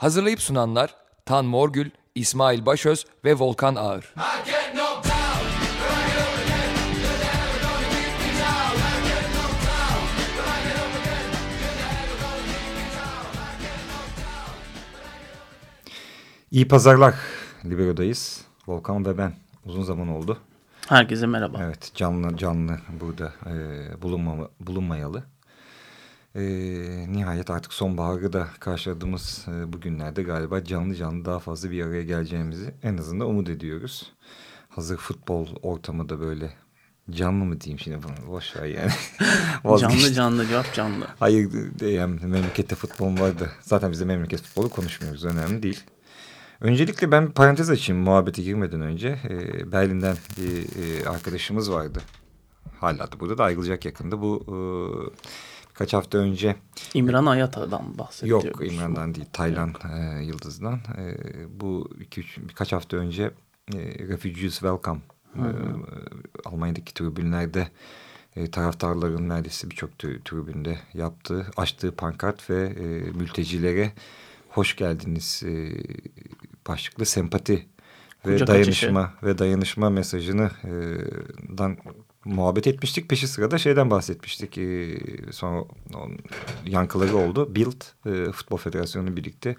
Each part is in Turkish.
Hazırlayıp sunanlar Tan Morgül, İsmail Başöz ve Volkan Ağır. İyi pazarlar. Libero'dayız. Volkan ve ben. Uzun zaman oldu. Herkese merhaba. Evet canlı canlı burada e, bulunma, bulunmayalı. E, nihayet artık sonbaharı da karşıladığımız e, bu günlerde galiba canlı canlı daha fazla bir araya geleceğimizi en azından umut ediyoruz. Hazır futbol ortamı da böyle canlı mı diyeyim şimdi bunu boş ver yani. canlı canlı cevap canlı. Hayır yani memlekette futbol vardı. Zaten biz de memleket futbolu konuşmuyoruz önemli değil. Öncelikle ben parantez açayım muhabbete girmeden önce. E, Berlin'den bir e, arkadaşımız vardı. Hala da burada da ayrılacak yakında. Bu e, birkaç hafta önce... İmran Ayata'dan bahsediyoruz. Yok İmran'dan değil. Taylan e, Yıldız'dan. E, bu iki, üç, birkaç hafta önce e, Refugees Welcome e, Almanya'daki tribünlerde e, taraftarların neredeyse birçok tribünde yaptığı, açtığı pankart ve e, mültecilere hoş geldiniz e, başlıklı sempati ve Kucak dayanışma açışı. ve dayanışma mesajını e, dan muhabbet etmiştik. Peşi sırada şeyden bahsetmiştik. E, sonra on, yankıları oldu. Bild e, Futbol Federasyonu birlikte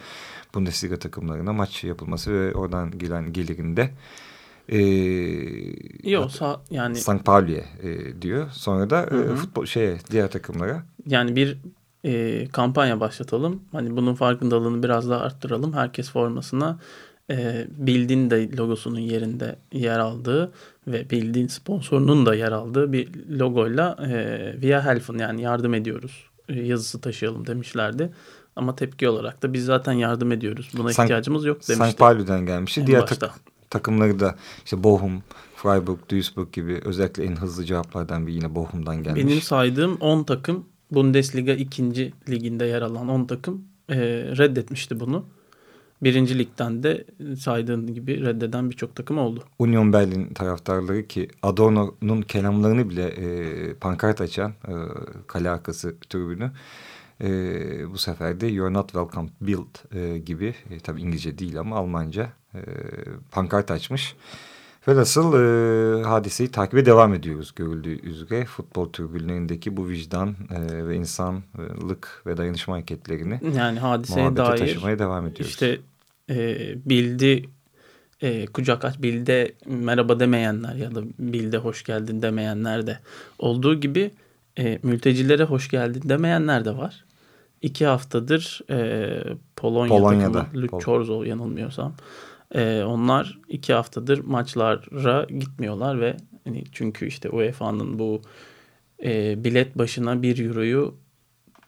Bundesliga takımlarına maç yapılması ve oradan gelen gelirinde e, Yok yani St. Pauli'ye e, diyor. Sonra da hı hı. E, futbol şeye diğer takımlara. Yani bir e, kampanya başlatalım. Hani bunun farkındalığını biraz daha arttıralım. Herkes formasına e, Bildin de logosunun yerinde yer aldığı ve Bildin sponsorunun da yer aldığı bir logoyla e, Via Helfen yani yardım ediyoruz e, yazısı taşıyalım demişlerdi. Ama tepki olarak da biz zaten yardım ediyoruz. Buna San, ihtiyacımız yok demişti. St. Pauli'den gelmişti. Diğer tak takımları da işte Bochum, Freiburg, Duisburg gibi özellikle en hızlı cevaplardan bir yine Bochum'dan gelmiş. Benim saydığım 10 takım Bundesliga 2. liginde yer alan 10 takım e, reddetmişti bunu. Birinci ligden de saydığın gibi reddeden birçok takım oldu. Union Berlin taraftarları ki Adorno'nun kelamlarını bile e, pankart açan e, kale arkası tribünü e, bu sefer de You're Not Welcome Build e, gibi e, tabi İngilizce değil ama Almanca e, pankart açmış. Velhasıl e, hadiseyi takibe devam ediyoruz görüldüğü üzere. Futbol tribünlerindeki bu vicdan e, ve insanlık ve dayanışma hareketlerini yani hadiseye dair taşımaya devam ediyoruz. İşte e, bildi e, kucak aç bilde merhaba demeyenler ya da bilde hoş geldin demeyenler de olduğu gibi e, mültecilere hoş geldin demeyenler de var. İki haftadır e, Polonya Polonya'da takımı, Luke Pol yanılmıyorsam e, onlar iki haftadır maçlara gitmiyorlar ve hani çünkü işte UEFA'nın bu e, bilet başına bir euroyu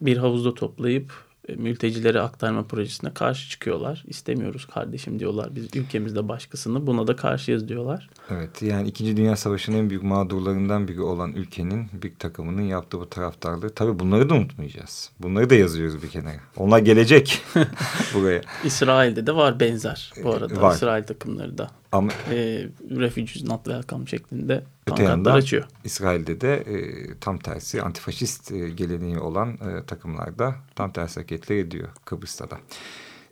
bir havuzda toplayıp mültecilere aktarma projesine karşı çıkıyorlar. İstemiyoruz kardeşim diyorlar. Biz ülkemizde başkasını buna da karşıyız diyorlar. Evet yani İkinci Dünya Savaşı'nın en büyük mağdurlarından biri olan ülkenin bir takımının yaptığı bu taraftarlığı. Tabii bunları da unutmayacağız. Bunları da yazıyoruz bir kenara. Onlar gelecek buraya. İsrail'de de var benzer bu arada. Var. İsrail takımları da. Ama, e, refugees not welcome şeklinde öte yandan açıyor. İsrail'de de e, tam tersi antifaşist e, geleneği olan e, takımlarda tam tersi hareketler ediyor Kıbrıs'ta da.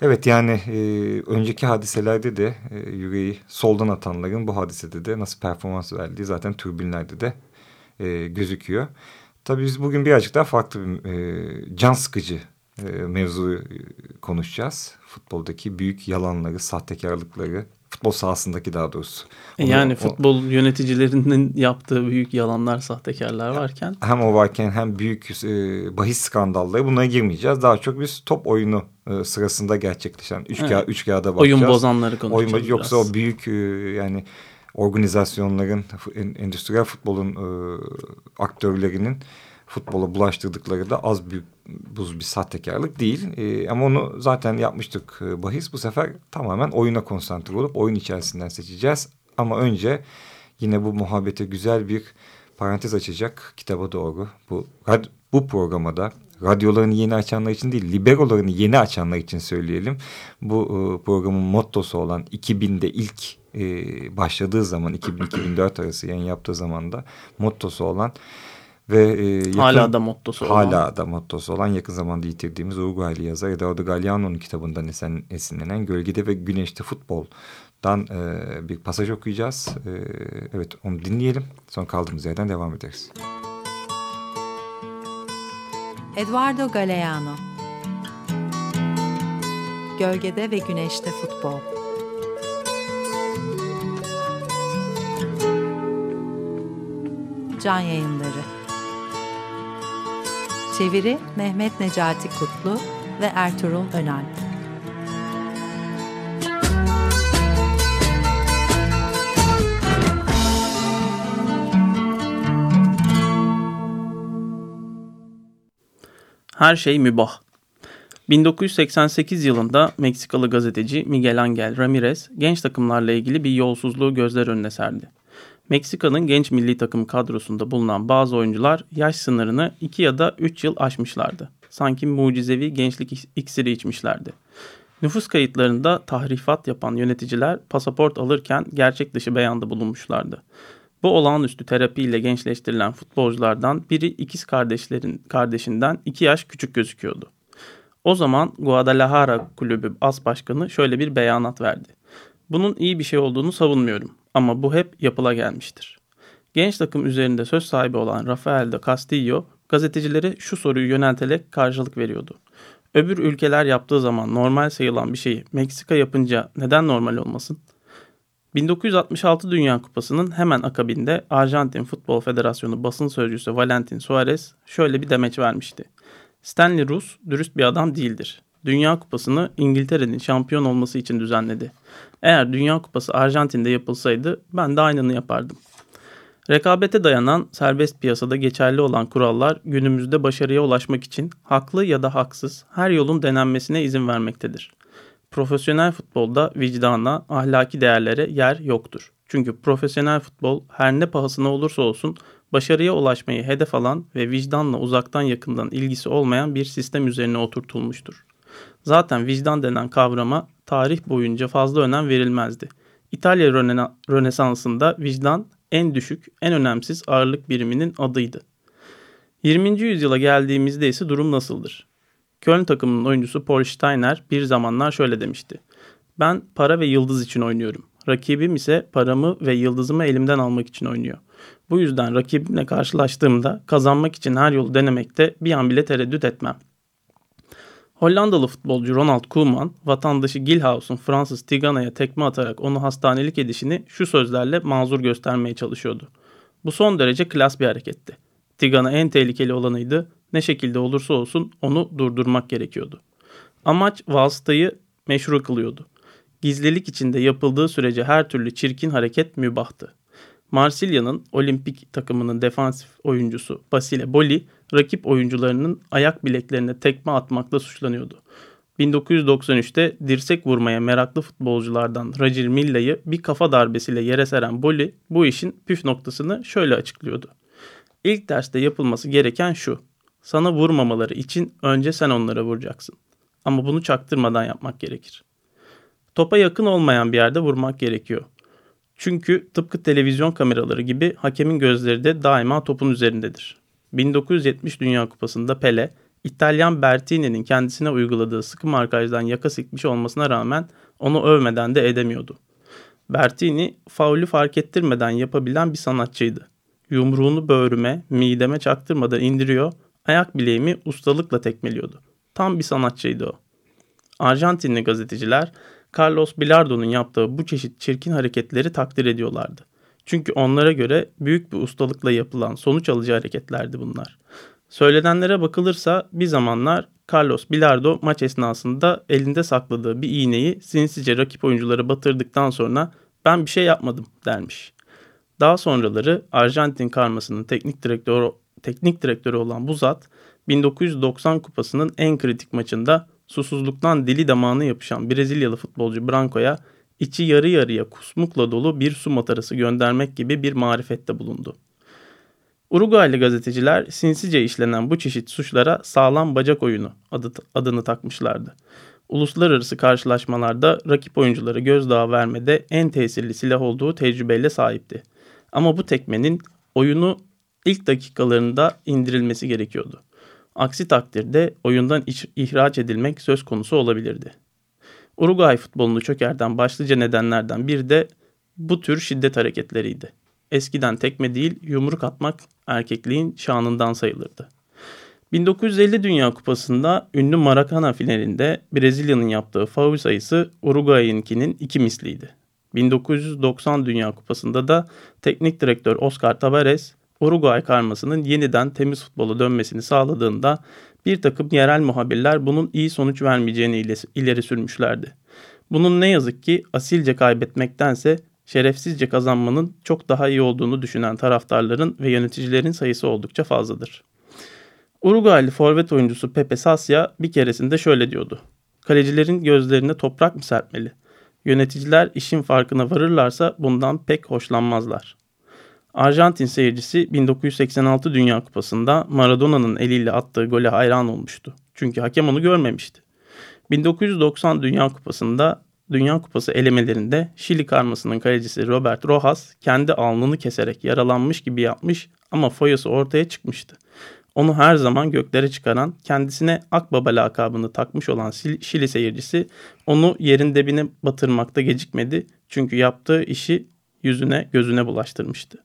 Evet yani e, önceki hadiselerde de e, yüreği soldan atanların bu hadisede de nasıl performans verdiği zaten türbinlerde de e, gözüküyor. Tabii biz bugün birazcık daha farklı bir e, can sıkıcı e, mevzuyu e, konuşacağız. Futboldaki büyük yalanları, sahtekarlıkları, futbol sahasındaki daha doğrusu. E, Onu, yani futbol o, yöneticilerinin yaptığı büyük yalanlar, sahtekarlar varken. Hem o varken hem büyük e, bahis skandalları bunlara girmeyeceğiz. Daha çok biz top oyunu e, sırasında gerçekleşen üç, evet. üç kağıda bakacağız. Oyun bozanları konuşacağız Oyun, Yoksa o büyük e, yani organizasyonların, endüstriyel futbolun e, aktörlerinin futbola bulaştırdıkları da az büyük buz bir sahtekarlık değil. E, ama onu zaten yapmıştık e, bahis. Bu sefer tamamen oyuna konsantre olup oyun içerisinden seçeceğiz. Ama önce yine bu muhabbete güzel bir parantez açacak kitaba doğru. Bu, bu programa da radyolarını yeni açanlar için değil, liberolarını yeni açanlar için söyleyelim. Bu e, programın mottosu olan 2000'de ilk e, başladığı zaman 2000-2004 arası yayın yaptığı zaman da mottosu olan Ve e, yakın, hala da mottosu hala olan. Hala da mottosu olan yakın zamanda yitirdiğimiz Uruguaylı yazar Eduardo Galeano'nun kitabından esen, esinlenen Gölgede ve Güneşte Futbol'dan e, bir pasaj okuyacağız. E, evet onu dinleyelim. Sonra kaldığımız yerden devam ederiz. Eduardo Galeano Gölgede ve Güneşte Futbol Can Yayınları Çeviri Mehmet Necati Kutlu ve Ertuğrul Önal Her şey mübah. 1988 yılında Meksikalı gazeteci Miguel Angel Ramirez genç takımlarla ilgili bir yolsuzluğu gözler önüne serdi. Meksika'nın genç milli takım kadrosunda bulunan bazı oyuncular yaş sınırını 2 ya da 3 yıl aşmışlardı. Sanki mucizevi gençlik iksiri içmişlerdi. Nüfus kayıtlarında tahrifat yapan yöneticiler pasaport alırken gerçek dışı beyanda bulunmuşlardı. Bu olağanüstü terapiyle gençleştirilen futbolculardan biri ikiz kardeşlerin kardeşinden 2 yaş küçük gözüküyordu. O zaman Guadalajara kulübü as başkanı şöyle bir beyanat verdi. Bunun iyi bir şey olduğunu savunmuyorum ama bu hep yapıla gelmiştir. Genç takım üzerinde söz sahibi olan Rafael de Castillo gazetecilere şu soruyu yönelterek karşılık veriyordu. Öbür ülkeler yaptığı zaman normal sayılan bir şeyi Meksika yapınca neden normal olmasın? 1966 Dünya Kupası'nın hemen akabinde Arjantin Futbol Federasyonu basın sözcüsü Valentin Suarez şöyle bir demeç vermişti. Stanley Rus dürüst bir adam değildir. Dünya Kupası'nı İngiltere'nin şampiyon olması için düzenledi. Eğer Dünya Kupası Arjantin'de yapılsaydı ben de aynını yapardım. Rekabete dayanan serbest piyasada geçerli olan kurallar günümüzde başarıya ulaşmak için haklı ya da haksız her yolun denenmesine izin vermektedir. Profesyonel futbolda vicdana, ahlaki değerlere yer yoktur. Çünkü profesyonel futbol her ne pahasına olursa olsun başarıya ulaşmayı hedef alan ve vicdanla uzaktan yakından ilgisi olmayan bir sistem üzerine oturtulmuştur. Zaten vicdan denen kavrama tarih boyunca fazla önem verilmezdi. İtalya Rönesansı'nda vicdan en düşük, en önemsiz ağırlık biriminin adıydı. 20. yüzyıla geldiğimizde ise durum nasıldır? Köln takımının oyuncusu Paul Steiner bir zamanlar şöyle demişti. Ben para ve yıldız için oynuyorum. Rakibim ise paramı ve yıldızımı elimden almak için oynuyor. Bu yüzden rakibimle karşılaştığımda kazanmak için her yolu denemekte bir an bile tereddüt etmem. Hollandalı futbolcu Ronald Koeman, vatandaşı Gilhaus'un Fransız Tigana'ya tekme atarak onu hastanelik edişini şu sözlerle mazur göstermeye çalışıyordu. Bu son derece klas bir hareketti. Tigana en tehlikeli olanıydı, ne şekilde olursa olsun onu durdurmak gerekiyordu. Amaç vasıtayı meşru kılıyordu. Gizlilik içinde yapıldığı sürece her türlü çirkin hareket mübahtı. Marsilya'nın olimpik takımının defansif oyuncusu Basile Boli, rakip oyuncularının ayak bileklerine tekme atmakla suçlanıyordu. 1993'te dirsek vurmaya meraklı futbolculardan Roger Milla'yı bir kafa darbesiyle yere seren Boli bu işin püf noktasını şöyle açıklıyordu. İlk derste yapılması gereken şu. Sana vurmamaları için önce sen onlara vuracaksın. Ama bunu çaktırmadan yapmak gerekir. Topa yakın olmayan bir yerde vurmak gerekiyor. Çünkü tıpkı televizyon kameraları gibi hakemin gözleri de daima topun üzerindedir. 1970 Dünya Kupası'nda Pele, İtalyan Bertini'nin kendisine uyguladığı sıkı markajdan yaka sıkmış olmasına rağmen onu övmeden de edemiyordu. Bertini faulü fark ettirmeden yapabilen bir sanatçıydı. Yumruğunu böğrüme, mideme çaktırmadan indiriyor, ayak bileğimi ustalıkla tekmeliyordu. Tam bir sanatçıydı o. Arjantinli gazeteciler Carlos Bilardo'nun yaptığı bu çeşit çirkin hareketleri takdir ediyorlardı. Çünkü onlara göre büyük bir ustalıkla yapılan sonuç alıcı hareketlerdi bunlar. Söylenenlere bakılırsa bir zamanlar Carlos Bilardo maç esnasında elinde sakladığı bir iğneyi sinsice rakip oyuncuları batırdıktan sonra ben bir şey yapmadım dermiş. Daha sonraları Arjantin karmasının teknik direktörü, teknik direktörü olan bu zat 1990 kupasının en kritik maçında susuzluktan dili damağına yapışan Brezilyalı futbolcu Branco'ya içi yarı yarıya kusmukla dolu bir su matarası göndermek gibi bir marifette bulundu. Uruguaylı gazeteciler sinsice işlenen bu çeşit suçlara sağlam bacak oyunu adı, adını takmışlardı. Uluslararası karşılaşmalarda rakip oyuncuları gözdağı vermede en tesirli silah olduğu tecrübeyle sahipti. Ama bu tekmenin oyunu ilk dakikalarında indirilmesi gerekiyordu. Aksi takdirde oyundan ihraç edilmek söz konusu olabilirdi. Uruguay futbolunu çökerten başlıca nedenlerden biri de bu tür şiddet hareketleriydi. Eskiden tekme değil yumruk atmak erkekliğin şanından sayılırdı. 1950 Dünya Kupası'nda ünlü Maracana finalinde Brezilya'nın yaptığı faul sayısı Uruguay'ınkinin iki misliydi. 1990 Dünya Kupası'nda da teknik direktör Oscar Tabares, Uruguay karmasının yeniden temiz futbola dönmesini sağladığında bir takım yerel muhabirler bunun iyi sonuç vermeyeceğini ileri sürmüşlerdi. Bunun ne yazık ki asilce kaybetmektense şerefsizce kazanmanın çok daha iyi olduğunu düşünen taraftarların ve yöneticilerin sayısı oldukça fazladır. Uruguaylı forvet oyuncusu Pepe Sasya bir keresinde şöyle diyordu. Kalecilerin gözlerine toprak mı serpmeli? Yöneticiler işin farkına varırlarsa bundan pek hoşlanmazlar. Arjantin seyircisi 1986 Dünya Kupası'nda Maradona'nın eliyle attığı gole hayran olmuştu. Çünkü hakem onu görmemişti. 1990 Dünya Kupası'nda Dünya Kupası elemelerinde Şili karmasının kalecisi Robert Rojas kendi alnını keserek yaralanmış gibi yapmış ama foyası ortaya çıkmıştı. Onu her zaman göklere çıkaran, kendisine Akbaba lakabını takmış olan Şili seyircisi onu yerin dibine batırmakta gecikmedi. Çünkü yaptığı işi yüzüne gözüne bulaştırmıştı.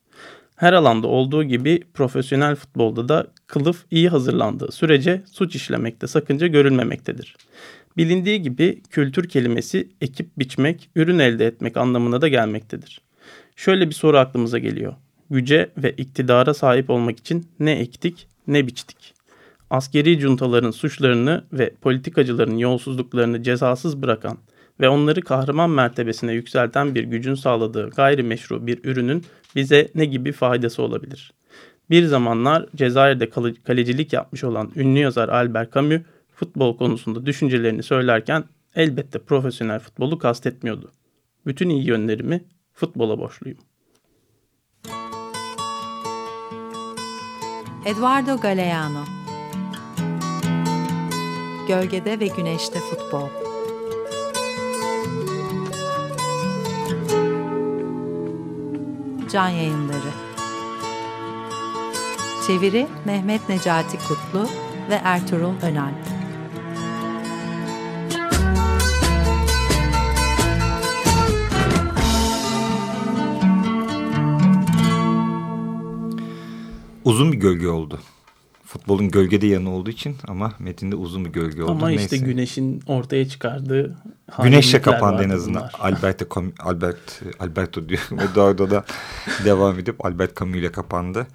Her alanda olduğu gibi profesyonel futbolda da kılıf iyi hazırlandığı sürece suç işlemekte sakınca görülmemektedir. Bilindiği gibi kültür kelimesi ekip biçmek, ürün elde etmek anlamına da gelmektedir. Şöyle bir soru aklımıza geliyor. Güce ve iktidara sahip olmak için ne ektik ne biçtik? Askeri cuntaların suçlarını ve politikacıların yolsuzluklarını cezasız bırakan ve onları kahraman mertebesine yükselten bir gücün sağladığı gayrimeşru bir ürünün bize ne gibi faydası olabilir? Bir zamanlar Cezayir'de kalecilik yapmış olan ünlü yazar Albert Camus futbol konusunda düşüncelerini söylerken elbette profesyonel futbolu kastetmiyordu. Bütün iyi yönlerimi futbola borçluyum. Eduardo Galeano Gölgede ve Güneşte Futbol Can Yayınları Çeviri Mehmet Necati Kutlu ve Ertuğrul Önal uzun bir gölge oldu. Futbolun gölgede yanı olduğu için ama metinde uzun bir gölge oldu. Ama işte Neyse. güneşin ortaya çıkardığı Güneşle kapandı en azından. Bunlar. Alberto, Albert, Alberto diyor. Eduardo da devam edip Albert Camus ile kapandı.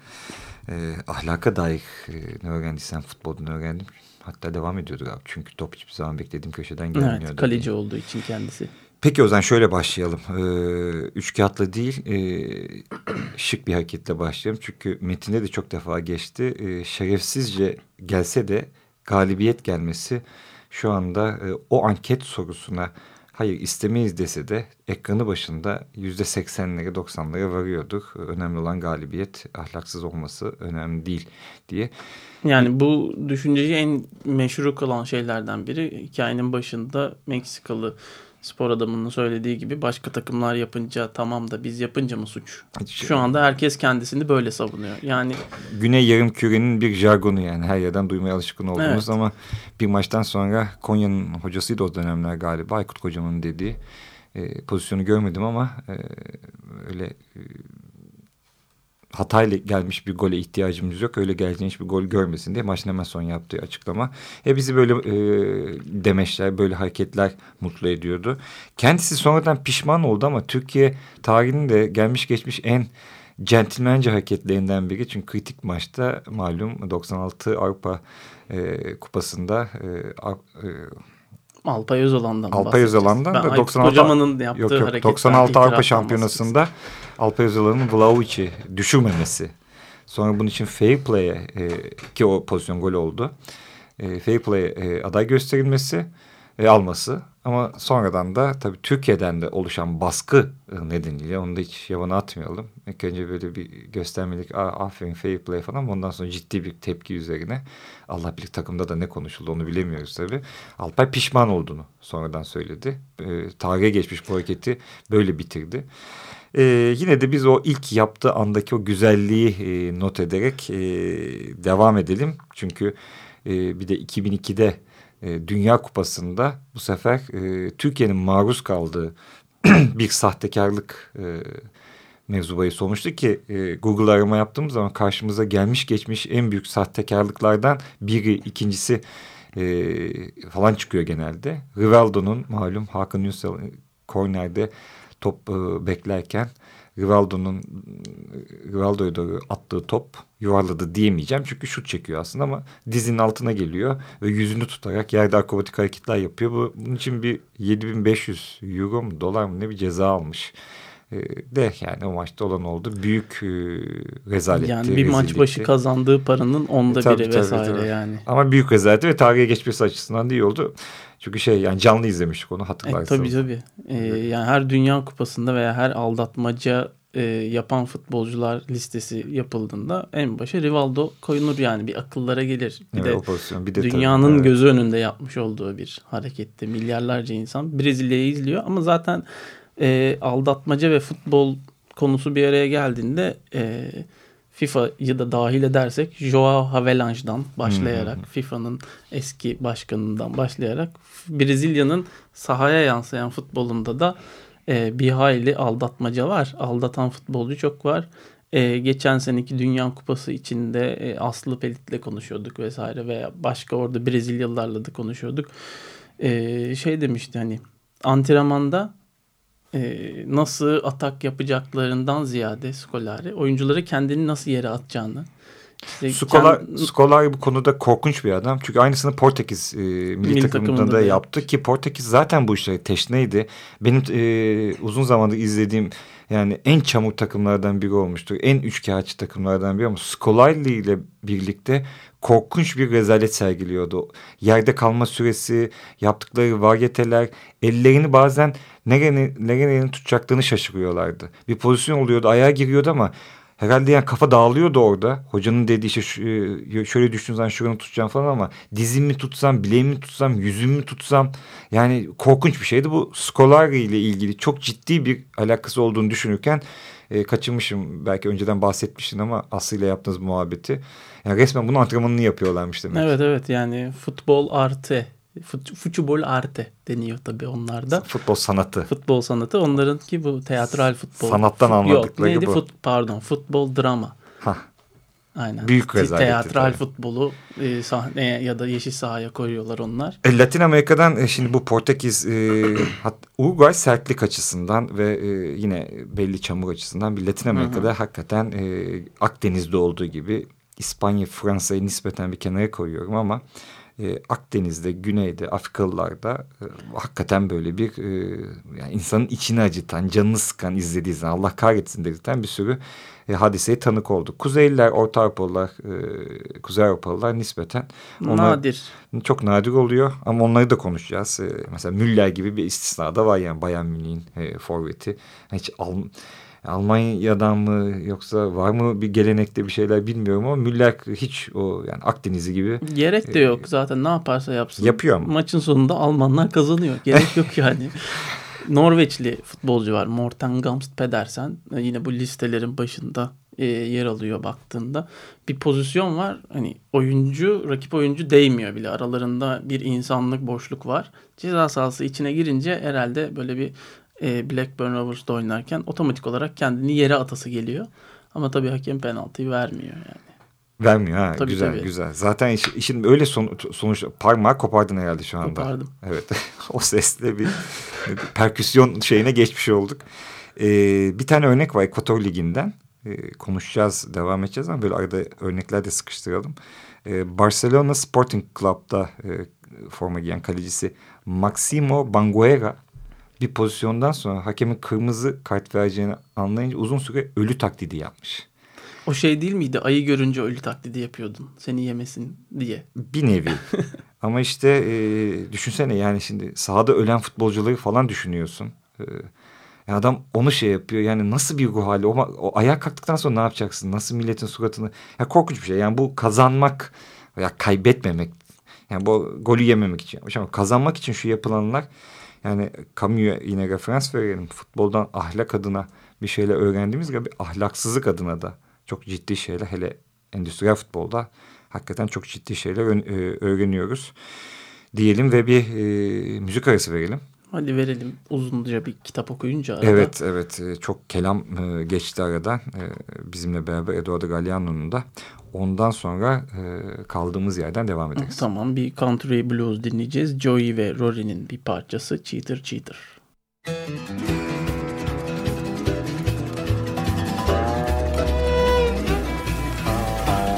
E, ahlaka dair e, ne öğrendiysen futboldan öğrendim. Hatta devam ediyordu abi. Çünkü top hiçbir zaman beklediğim köşeden gelmiyordu. Evet kaleci diye. olduğu için kendisi. Peki o zaman şöyle başlayalım. Ee, üç kağıtla değil e, şık bir hareketle başlayalım. Çünkü metinde de çok defa geçti. E, şerefsizce gelse de galibiyet gelmesi şu anda e, o anket sorusuna hayır istemeyiz dese de ekranı başında yüzde seksenlere doksanlara varıyorduk. Önemli olan galibiyet ahlaksız olması önemli değil diye. Yani bu düşünceyi en meşhur kılan şeylerden biri hikayenin başında Meksikalı spor adamının söylediği gibi başka takımlar yapınca tamam da biz yapınca mı suç? Şu anda herkes kendisini böyle savunuyor. Yani Güney yarım kürenin bir jargonu yani her yerden duymaya alışkın olduğumuz evet. ama bir maçtan sonra Konya'nın hocasıydı o dönemler galiba Aykut Kocaman'ın dediği e, pozisyonu görmedim ama e, öyle e, hatayla gelmiş bir gole ihtiyacımız yok. Öyle geleceğin hiçbir gol görmesin diye maçın hemen son yaptığı açıklama. E bizi böyle e, demeçler, böyle hareketler mutlu ediyordu. Kendisi sonradan pişman oldu ama Türkiye tarihinin de gelmiş geçmiş en centilmence hareketlerinden biri. Çünkü kritik maçta malum 96 Avrupa e, Kupası'nda e, e, Alpay Özalan'dan Alpay Özalan'dan da 96 Kocaman'ın yaptığı yok, yok, 96 Avrupa Şampiyonası'nda Alpay Özalan'ın Vlahovic'i düşürmemesi. Sonra bunun için fair play'e e, ki o pozisyon gol oldu. E, fair play'e e, aday gösterilmesi e, alması. Ama sonradan da tabii Türkiye'den de oluşan baskı nedeniyle onu da hiç yabana atmayalım. İlk önce böyle bir göstermelik aferin fair play falan ondan sonra ciddi bir tepki üzerine Allah bilir takımda da ne konuşuldu onu bilemiyoruz tabii. Alpay pişman olduğunu sonradan söyledi. E, tarihe geçmiş bu hareketi böyle bitirdi. e, yine de biz o ilk yaptığı andaki o güzelliği e, not ederek e, devam edelim. Çünkü e, bir de 2002'de e, Dünya Kupası'nda bu sefer e, Türkiye'nin maruz kaldığı bir sahtekarlık e, mevzu olmuştu ki e, Google arama yaptığımız zaman karşımıza gelmiş geçmiş en büyük sahtekarlıklardan biri ikincisi e, falan çıkıyor genelde. Rivaldo'nun malum Hakan Ünsal kornerde top e, beklerken Rivaldo'nun Rivaldo'ya attığı top yuvarladı diyemeyeceğim. Çünkü şut çekiyor aslında ama dizinin altına geliyor ve yüzünü tutarak yerde akrobatik hareketler yapıyor. Bu, bunun için bir 7500 euro mu dolar mı ne bir ceza almış. E, de yani o maçta olan oldu. Büyük e, rezaletti. Yani bir maç başı kazandığı paranın onda e, tabii, biri tabii, vesaire tabii. yani. Ama büyük rezaletti ve tarihe geçmesi açısından da iyi oldu. Çünkü şey yani canlı izlemiştik onu hatırlarsınız. E, tabii tabii. Ee, yani her Dünya Kupası'nda veya her aldatmaca e, yapan futbolcular listesi yapıldığında en başa Rivaldo koyulur yani bir akıllara gelir. Bir evet, de, pozisyon, bir de dünyanın tabii, evet. gözü önünde yapmış olduğu bir harekette milyarlarca insan Brezilya'yı izliyor ama zaten e, aldatmaca ve futbol konusu bir araya geldiğinde e, FIFA'yı da dahil edersek Joao Havelange'dan başlayarak hmm. FIFA'nın eski başkanından başlayarak Brezilya'nın sahaya yansıyan futbolunda da e, bir hayli aldatmaca var. Aldatan futbolcu çok var. E, geçen seneki Dünya Kupası içinde e, Aslı Pelit'le konuşuyorduk vesaire veya başka orada Brezilyalılarla da konuşuyorduk. E, şey demişti hani antrenmanda e, nasıl atak yapacaklarından ziyade Skolari oyuncuları kendini nasıl yere atacağını işte Skolar, kend... Bu konuda korkunç bir adam. Çünkü aynısını Portekiz e, milli, milli takımında, takımında da yaptı ki Portekiz zaten bu işlere teşneydi. Benim e, uzun zamandır izlediğim yani en çamur takımlardan biri olmuştur. En üçkağıtçı takımlardan biri ama Scolari ile birlikte korkunç bir rezalet sergiliyordu. Yerde kalma süresi, yaptıkları varyeteler, ellerini bazen nereni, nereni tutacaklarını şaşırıyorlardı. Bir pozisyon oluyordu, ayağa giriyordu ama herhalde yani kafa dağılıyordu orada. Hocanın dediği e, şöyle düştüğün zaman şuranı tutacağım falan ama dizimi tutsam, bileğimi tutsam, yüzümü tutsam yani korkunç bir şeydi. Bu Scolari ile ilgili çok ciddi bir alakası olduğunu düşünürken e, kaçırmışım. Belki önceden bahsetmiştin ama Aslı ile yaptığınız muhabbeti. Yani resmen bunun antrenmanını yapıyorlarmış demek. Evet evet yani futbol artı Futbol arte deniyor tabii onlarda. Futbol sanatı. Futbol sanatı. Onların ki bu teatral futbol. Sanattan Fut, anladıkları yok, neydi? bu. Fut, pardon futbol drama. Hah. Aynen. Büyük rezalet. Teatral tabii. futbolu e, sahneye ya da yeşil sahaya koyuyorlar onlar. E, Latin Amerika'dan e, şimdi bu Portekiz, e, hat, Uruguay sertlik açısından ve e, yine belli çamur açısından bir Latin Amerika'da Hı -hı. hakikaten e, Akdeniz'de olduğu gibi İspanya, Fransa'yı nispeten bir kenara koyuyorum ama e, Akdeniz'de, Güney'de, Afrikalılarda e, hakikaten böyle bir e, yani insanın içini acıtan, canını sıkan izlediği zaman Allah kahretsin dedirten bir sürü e, hadiseye tanık olduk. Kuzeyliler, Orta Avrupalılar, e, Kuzey Avrupalılar nispeten onlar nadir. Çok nadir oluyor ama onları da konuşacağız. E, mesela Müller gibi bir istisna da var yani Bayern Münih'in e, forveti. Hiç al, Almanya'dan mı yoksa var mı bir gelenekte bir şeyler bilmiyorum ama Müller hiç o yani Akdeniz'i gibi. Gerek de yok e, zaten ne yaparsa yapsın. Yapıyor ama. Maçın sonunda Almanlar kazanıyor. Gerek yok yani. Norveçli futbolcu var Morten Gamst Pedersen. Yine bu listelerin başında e, yer alıyor baktığında. Bir pozisyon var. Hani oyuncu, rakip oyuncu değmiyor bile. Aralarında bir insanlık boşluk var. Ceza sahası içine girince herhalde böyle bir e, Blackburn Rovers'da oynarken otomatik olarak kendini yere atası geliyor. Ama tabii hakem penaltıyı vermiyor yani. Vermiyor ha tabii, güzel tabii. güzel. Zaten iş, işin öyle son, sonuç parmağı kopardın herhalde şu anda. Kopardım. Evet o sesle bir perküsyon şeyine geçmiş olduk. Ee, bir tane örnek var Ekvator Ligi'nden. Ee, konuşacağız devam edeceğiz ama böyle arada örnekler de sıkıştıralım. Ee, Barcelona Sporting Club'da e, forma giyen kalecisi Maximo Banguera bir pozisyondan sonra hakemin kırmızı kart vereceğini anlayınca uzun süre ölü taklidi yapmış. O şey değil miydi? Ayı görünce ölü taklidi yapıyordun. Seni yemesin diye. Bir nevi. Ama işte e, düşünsene yani şimdi sahada ölen futbolcuları falan düşünüyorsun. E, yani adam onu şey yapıyor. Yani nasıl bir ruh hali? O, o ayağa kalktıktan sonra ne yapacaksın? Nasıl milletin suratını? Ya korkunç bir şey. Yani bu kazanmak veya kaybetmemek. Yani bu golü yememek için. Ama kazanmak için şu yapılanlar Yani kamuya yine referans verelim. Futboldan ahlak adına bir şeyler öğrendiğimiz gibi ahlaksızlık adına da çok ciddi şeyler hele endüstriyel futbolda hakikaten çok ciddi şeyler e, öğreniyoruz. Diyelim ve bir e, müzik arası verelim. Hadi verelim uzunca bir kitap okuyunca arada. Evet evet e, çok kelam e, geçti aradan e, bizimle beraber Eduardo Galeano'nun da ondan sonra kaldığımız yerden devam ederiz. Tamam bir country blues dinleyeceğiz. Joey ve Rory'nin bir parçası Cheater Cheater.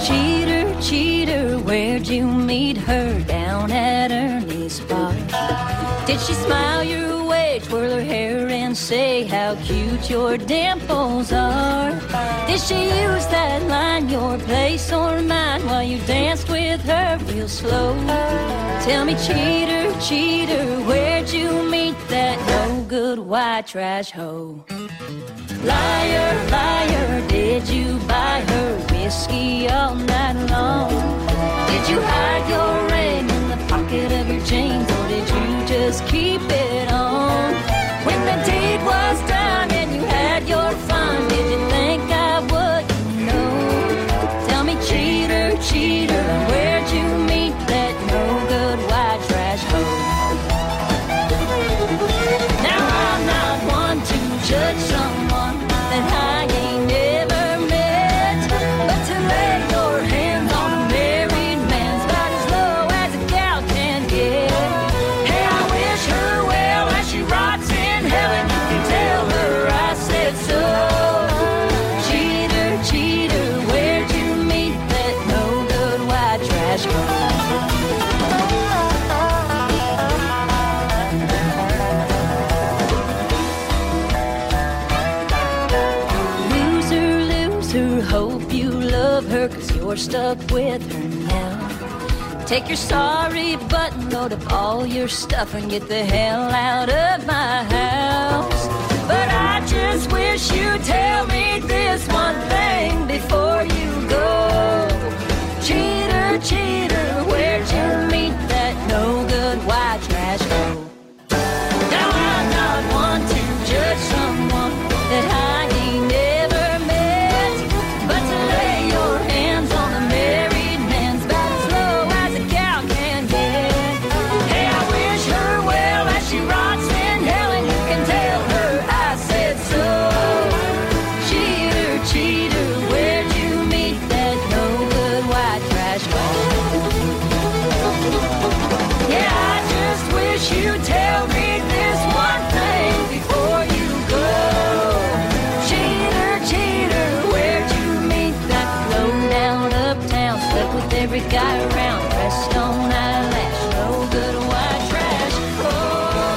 Cheater, cheater, where'd you meet her down at Ernie's bar? Did she smile say how cute your dimples are? Did she use that line, your place or mine, while you danced with her real slow? Tell me, cheater, cheater, where'd you meet that no good white trash hoe? Liar, liar, did you buy her whiskey all night long? Did you hide your ring in the pocket of your jeans? Or did you just keep it on. The was done Take your sorry button, load up all your stuff and get the hell out of my house. But I just wish you'd tell me this one thing before you go. Cheater, cheater, where'd you Every guy around, pressed on eyelash, no good white trash. Oh.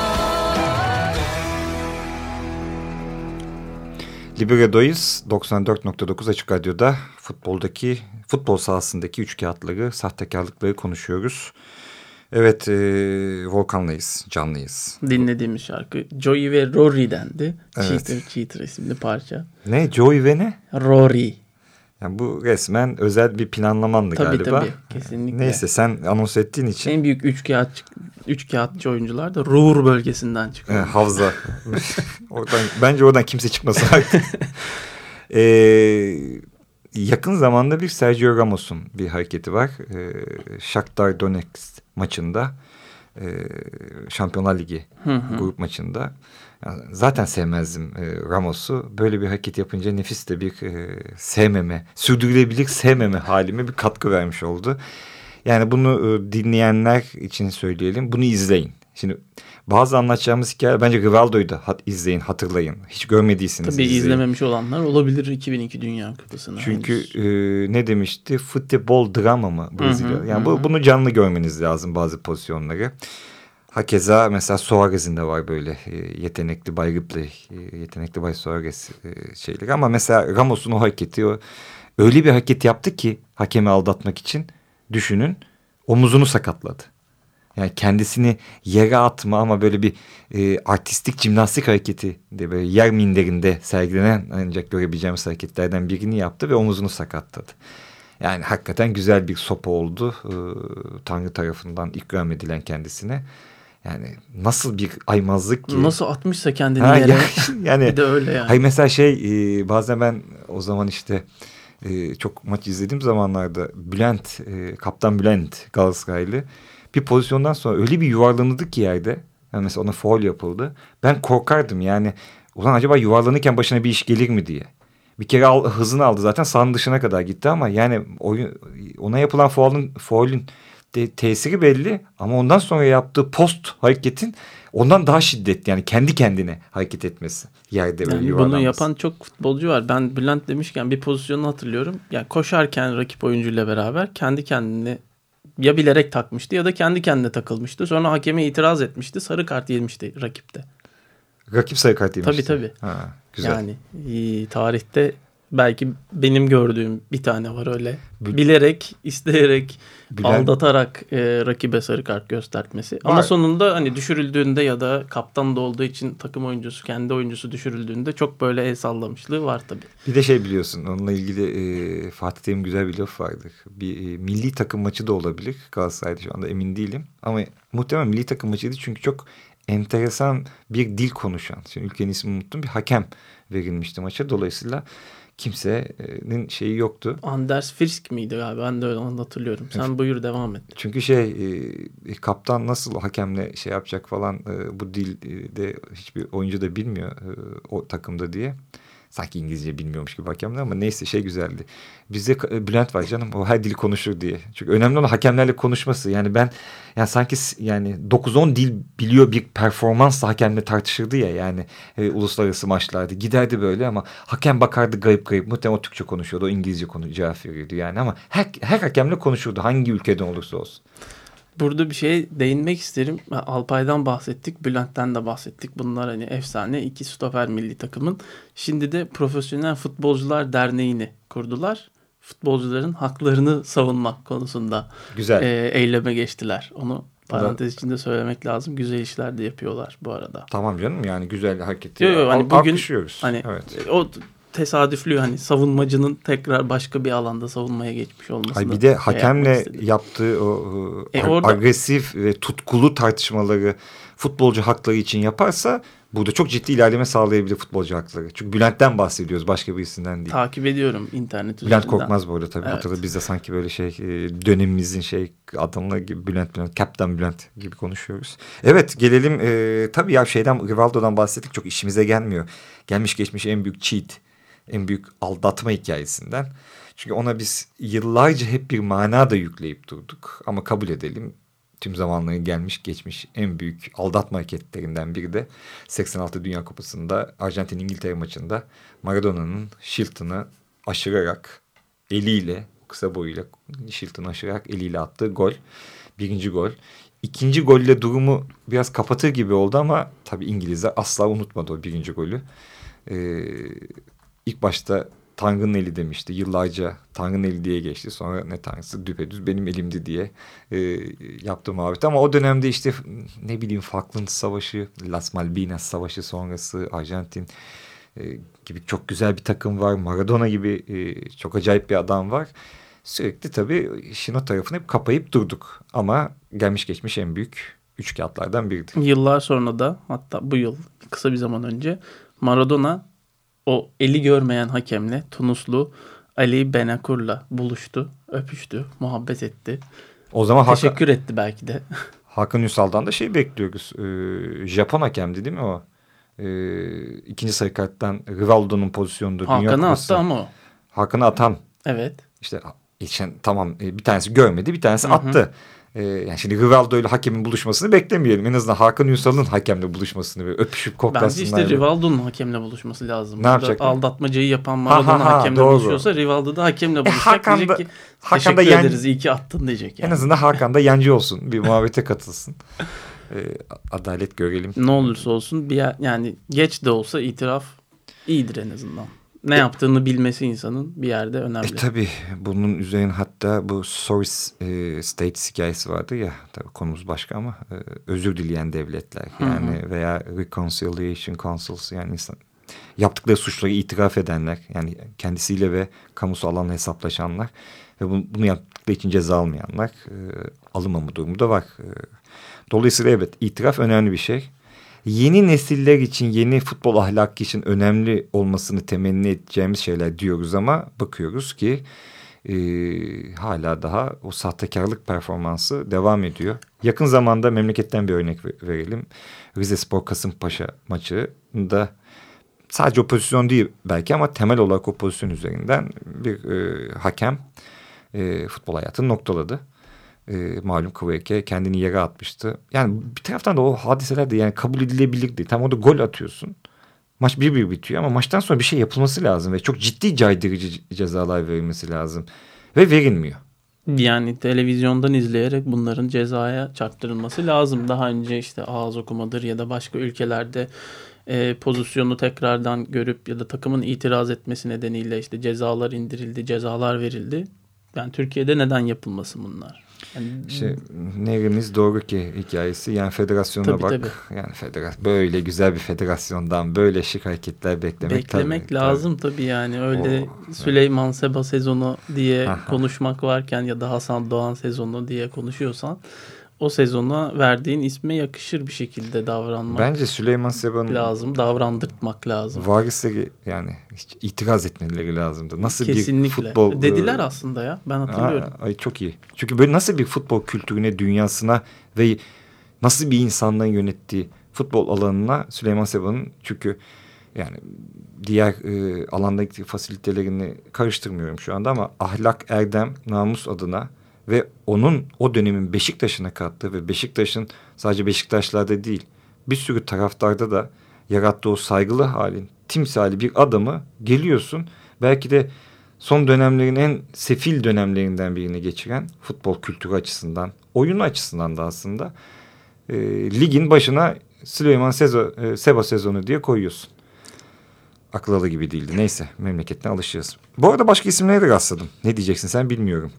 Libero'dayız. 94.9 Açık Radyo'da futboldaki, futbol sahasındaki üç kağıtları, sahtekarlıkları konuşuyoruz. Evet, e, Volkan'layız, canlıyız. Dinlediğimiz şarkı Joey ve Rory'dendi. Evet. Cheater Cheater isimli parça. Ne? Joey ve ne? Rory. Yani bu resmen özel bir planlamandı Tabii, galiba. tabii, kesinlikle. Neyse sen anons ettiğin için En büyük üç kağıt üç kağıtçı oyuncular da Ruhr bölgesinden çıkıyor. havza. oradan, bence oradan kimse çıkmasın artık. E, yakın zamanda bir Sergio Ramos'un bir hareketi var. E, Shakhtar Donetsk maçında e, Şampiyonlar Ligi grup maçında. Yani zaten sevmezdim e, Ramos'u. Böyle bir hareket yapınca nefis de bir e, sevmeme, sürdürülebilir sevmeme halime bir katkı vermiş oldu. Yani bunu e, dinleyenler için söyleyelim. Bunu izleyin. Şimdi bazı anlatacağımız hikaye bence Rivaldo'yu da hat, izleyin, hatırlayın. Hiç görmediyseniz Tabii izleyin. izlememiş olanlar olabilir 2002 Dünya Kupası'nı. Çünkü henüz. e, ne demişti? Futbol drama mı Brezilya? Hı hı, yani hı bu, bunu canlı görmeniz lazım bazı pozisyonları. Hakeza mesela Suarez'in de var böyle e, yetenekli Bay Ripley, e, yetenekli Bay Suarez e, şeyleri. Ama mesela Ramos'un o hareketi o, öyle bir hareket yaptı ki hakemi aldatmak için düşünün omuzunu sakatladı. Yani kendisini yere atma ama böyle bir e, artistik jimnastik hareketi de böyle yer minderinde sergilenen ancak görebileceğimiz hareketlerden birini yaptı ve omuzunu sakatladı. Yani hakikaten güzel bir sopa oldu. E, Tanrı tarafından ikram edilen kendisine. Yani nasıl bir aymazlık ki. Nasıl atmışsa kendini Ha, yere. ya- yani, bir de öyle yani. Hayır mesela şey e, bazen ben o zaman işte e, çok maç izlediğim zamanlarda Bülent, e, Kaptan Bülent Galatasaraylı bir pozisyondan sonra öyle bir yuvarlanırdı ki yerde. Yani mesela ona foul yapıldı. Ben korkardım yani ulan acaba yuvarlanırken başına bir iş gelir mi diye. Bir kere al, hızını aldı zaten sahanın dışına kadar gitti ama yani oyun, ona yapılan foul'un, foul'ün de, tesiri belli ama ondan sonra yaptığı post hareketin ondan daha şiddetli yani kendi kendine hareket etmesi yerde böyle Yani bunu yuvarlanması. yapan çok futbolcu var. Ben Bülent demişken bir pozisyonu hatırlıyorum. Yani koşarken rakip oyuncuyla beraber kendi kendine ya bilerek takmıştı ya da kendi kendine takılmıştı. Sonra hakeme itiraz etmişti. Sarı kart yemişti rakipte. Rakip sayı kart yemişti. Tabii, tabii. Ha, güzel. Yani e, tarihte belki benim gördüğüm bir tane var öyle. Bilerek, isteyerek, Bülent- aldatarak e, rakibe sarı kart göstermesi. Ama Var. sonunda hani düşürüldüğünde ya da kaptan da olduğu için takım oyuncusu, kendi oyuncusu düşürüldüğünde çok böyle el sallamışlığı var tabii. Bir de şey biliyorsun onunla ilgili e, Fatih Terim güzel bir laf vardır. Bir e, milli takım maçı da olabilir Galatasaray'da şu anda emin değilim. Ama muhtemelen milli takım maçıydı çünkü çok enteresan bir dil konuşan. Şimdi ülkenin ismini unuttum bir hakem verilmişti maça. Dolayısıyla kimsenin şeyi yoktu. Anders Frisk miydi galiba? Ben de öyle onu hatırlıyorum. Sen buyur devam et. Çünkü şey e, kaptan nasıl hakemle şey yapacak falan e, bu dilde hiçbir oyuncu da bilmiyor e, o takımda diye. Sanki İngilizce bilmiyormuş gibi hakemler ama neyse şey güzeldi. Bizde e, Bülent var canım o her dili konuşur diye. Çünkü önemli olan hakemlerle konuşması. Yani ben yani sanki yani 9-10 dil biliyor bir performansla hakemle tartışırdı ya yani e, uluslararası maçlarda. Giderdi böyle ama hakem bakardı garip garip. Muhtemelen o Türkçe konuşuyordu o İngilizce konu cevap veriyordu yani ama her, her hakemle konuşurdu hangi ülkeden olursa olsun. Burada bir şeye değinmek isterim. Alpay'dan bahsettik, Bülent'ten de bahsettik. Bunlar hani efsane iki stoper milli takımın. Şimdi de Profesyonel Futbolcular Derneği'ni kurdular. Futbolcuların haklarını savunmak konusunda Güzel. e, eyleme geçtiler. Onu parantez içinde söylemek lazım. Güzel işler de yapıyorlar bu arada. Tamam canım yani güzel hareket. Yo, yo, hani Al- bugün hani evet. o tesadüflü hani savunmacının tekrar başka bir alanda savunmaya geçmiş olması. Ay bir de hakemle yaptığı o E, orada- agresif ve tutkulu tartışmaları futbolcu hakları için yaparsa burada çok ciddi ilerleme sağlayabilir futbolcu hakları. Çünkü Bülent'ten bahsediyoruz başka birisinden değil. takip ediyorum internet üzerinden. Bülent Korkmaz bu arada tabii Evet. hatırladı. Biz de sanki böyle şey e, dönemimizin şey adamla gibi Bülent Bülent, Kaptan Bülent gibi konuşuyoruz. Evet gelelim e, tabii ya şeyden Rivaldo'dan bahsettik çok işimize gelmiyor. Gelmiş geçmiş en büyük cheat, en büyük aldatma hikayesinden. Çünkü ona biz yıllarca hep bir mana da yükleyip durduk. Ama kabul edelim tüm zamanların gelmiş geçmiş en büyük aldatma hareketlerinden biri de 86 Dünya Kupası'nda Arjantin-İngiltere maçında Maradona'nın Shilton'ı aşırarak eliyle kısa boyuyla Shilton'ı aşırarak eliyle attığı gol. Birinci gol. İkinci golle durumu biraz kapatır gibi oldu ama tabii İngilizler asla unutmadı o birinci golü. Ee, ilk başta Tanrı'nın eli demişti. Yıllarca Tanrı'nın eli diye geçti. Sonra ne Tanrısı düpedüz benim elimdi diye e, yaptı muhabbet. Ama o dönemde işte ne bileyim Falkland Savaşı, Las Malvinas Savaşı sonrası Arjantin e, gibi çok güzel bir takım var. Maradona gibi e, çok acayip bir adam var. Sürekli tabii işin o tarafını hep kapayıp durduk. Ama gelmiş geçmiş en büyük üç kağıtlardan biridir. Yıllar sonra da hatta bu yıl kısa bir zaman önce Maradona o eli görmeyen hakemle Tunuslu Ali Benakur'la buluştu, öpüştü, muhabbet etti. O zaman Hakan, Teşekkür etti belki de. Hakan Ünsal'dan da şey bekliyoruz. Ee, Japon hakemdi değil mi o? Ee, ikinci sarı karttan Rivaldo'nun pozisyonunda. Hakan'ı attı ama o. Hakan'ı atan Evet. işte geçen tamam e, bir tanesi görmedi bir tanesi Hı hı. attı. Ee, yani şimdi Rivaldo ile hakemin buluşmasını beklemeyelim. En azından Hakan Ünsal'ın hakemle buluşmasını ve öpüşüp koklasınlar. Bence işte Rivaldo'nun hakemle buluşması lazım. Ne yapacaklar? Aldatmacayı yapan Ha, ha, Maradona ha, hakemle doğru. buluşuyorsa Rivaldo da hakemle buluşacak. Hakan diyecek da- ki Hakan da teşekkür yan- ederiz iyi ki attın diyecek. Yani. En azından Hakan da yancı olsun. Bir muhabbete katılsın. Ee, adalet görelim. Ne olursa olsun bir yani geç de olsa itiraf iyidir en azından. Ne yaptığını bilmesi insanın bir yerde önemli. E tabi bunun üzerine hatta bu Sorry e, States hikayesi vardı ya tabii konumuz başka ama e, özür dileyen devletler yani veya Reconciliation Councils yani insan, yaptıkları suçları itiraf edenler yani kendisiyle ve kamusu alanla hesaplaşanlar ve bunu, bunu yaptıkları için ceza almayanlar e, alınmama durumu da var. E, Dolayısıyla evet itiraf önemli bir şey. Yeni nesiller için, yeni futbol ahlakı için önemli olmasını temenni edeceğimiz şeyler diyoruz ama bakıyoruz ki e, hala daha o sahtekarlık performansı devam ediyor. Yakın zamanda memleketten bir örnek verelim. Rize Spor Kasımpaşa maçında sadece o pozisyon değil belki ama temel olarak o pozisyon üzerinden bir e, hakem e, futbol hayatını noktaladı. E, malum Kıvayke kendini yere atmıştı. Yani bir taraftan da o hadiseler de yani kabul edilebilirdi. Tam orada gol atıyorsun. Maç bir bir bitiyor ama maçtan sonra bir şey yapılması lazım ve çok ciddi caydırıcı cezalar verilmesi lazım. Ve verilmiyor. Yani televizyondan izleyerek bunların cezaya çarptırılması lazım. Daha önce işte ağız okumadır ya da başka ülkelerde e, pozisyonu tekrardan görüp ya da takımın itiraz etmesi nedeniyle işte cezalar indirildi, cezalar verildi. Yani Türkiye'de neden yapılmasın bunlar? İşte neremiz doğru ki hikayesi yani federasyona tabii, bak tabii. yani federasyon böyle güzel bir federasyondan böyle şık hareketler beklemek beklemek tabii, lazım tabii. tabii yani öyle o, Süleyman evet. Seba sezonu diye konuşmak varken ya da Hasan Doğan sezonu diye konuşuyorsan o sezona verdiğin isme yakışır bir şekilde davranmak Bence Süleyman Seba'nın lazım, davrandırtmak lazım. Varisleri yani hiç itiraz etmeleri lazımdı. Nasıl Kesinlikle. bir futbol dediler aslında ya. Ben hatırlıyorum. Aa, ay çok iyi. Çünkü böyle nasıl bir futbol kültürüne, dünyasına ve nasıl bir insanların yönettiği futbol alanına Süleyman Seba'nın çünkü yani diğer e, alandaki fasilitelerini karıştırmıyorum şu anda ama ahlak, erdem, namus adına ve onun o dönemin Beşiktaş'ına kattığı ve Beşiktaş'ın sadece Beşiktaşlarda değil bir sürü taraftarda da yarattığı o saygılı halin timsali bir adamı geliyorsun belki de son dönemlerin en sefil dönemlerinden birini geçiren futbol kültürü açısından oyun açısından da aslında e, ligin başına Süleyman Sezo, e, Seba sezonu diye koyuyorsun. Akıl gibi değildi. Neyse memleketten alışacağız. Bu arada başka isimlere de rastladım. Ne diyeceksin sen bilmiyorum.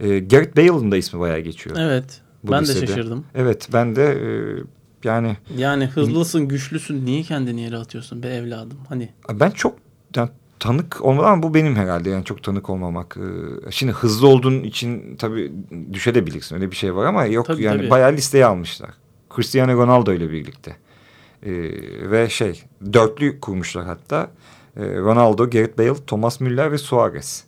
E, Gareth Bale'ın da ismi bayağı geçiyor. Evet. ben listede. de şaşırdım. Evet ben de e, yani. Yani hızlısın, güçlüsün. Niye kendini yere atıyorsun be evladım? Hani. Ben çok yani, tanık olmadan ama bu benim herhalde yani çok tanık olmamak. Ee, şimdi hızlı olduğun için tabii düşebilirsin öyle bir şey var ama yok tabii, yani tabii. bayağı listeye almışlar. Cristiano Ronaldo ile birlikte. Ee, ve şey dörtlü kurmuşlar hatta. Ee, Ronaldo, Gareth Bale, Thomas Müller ve Suarez.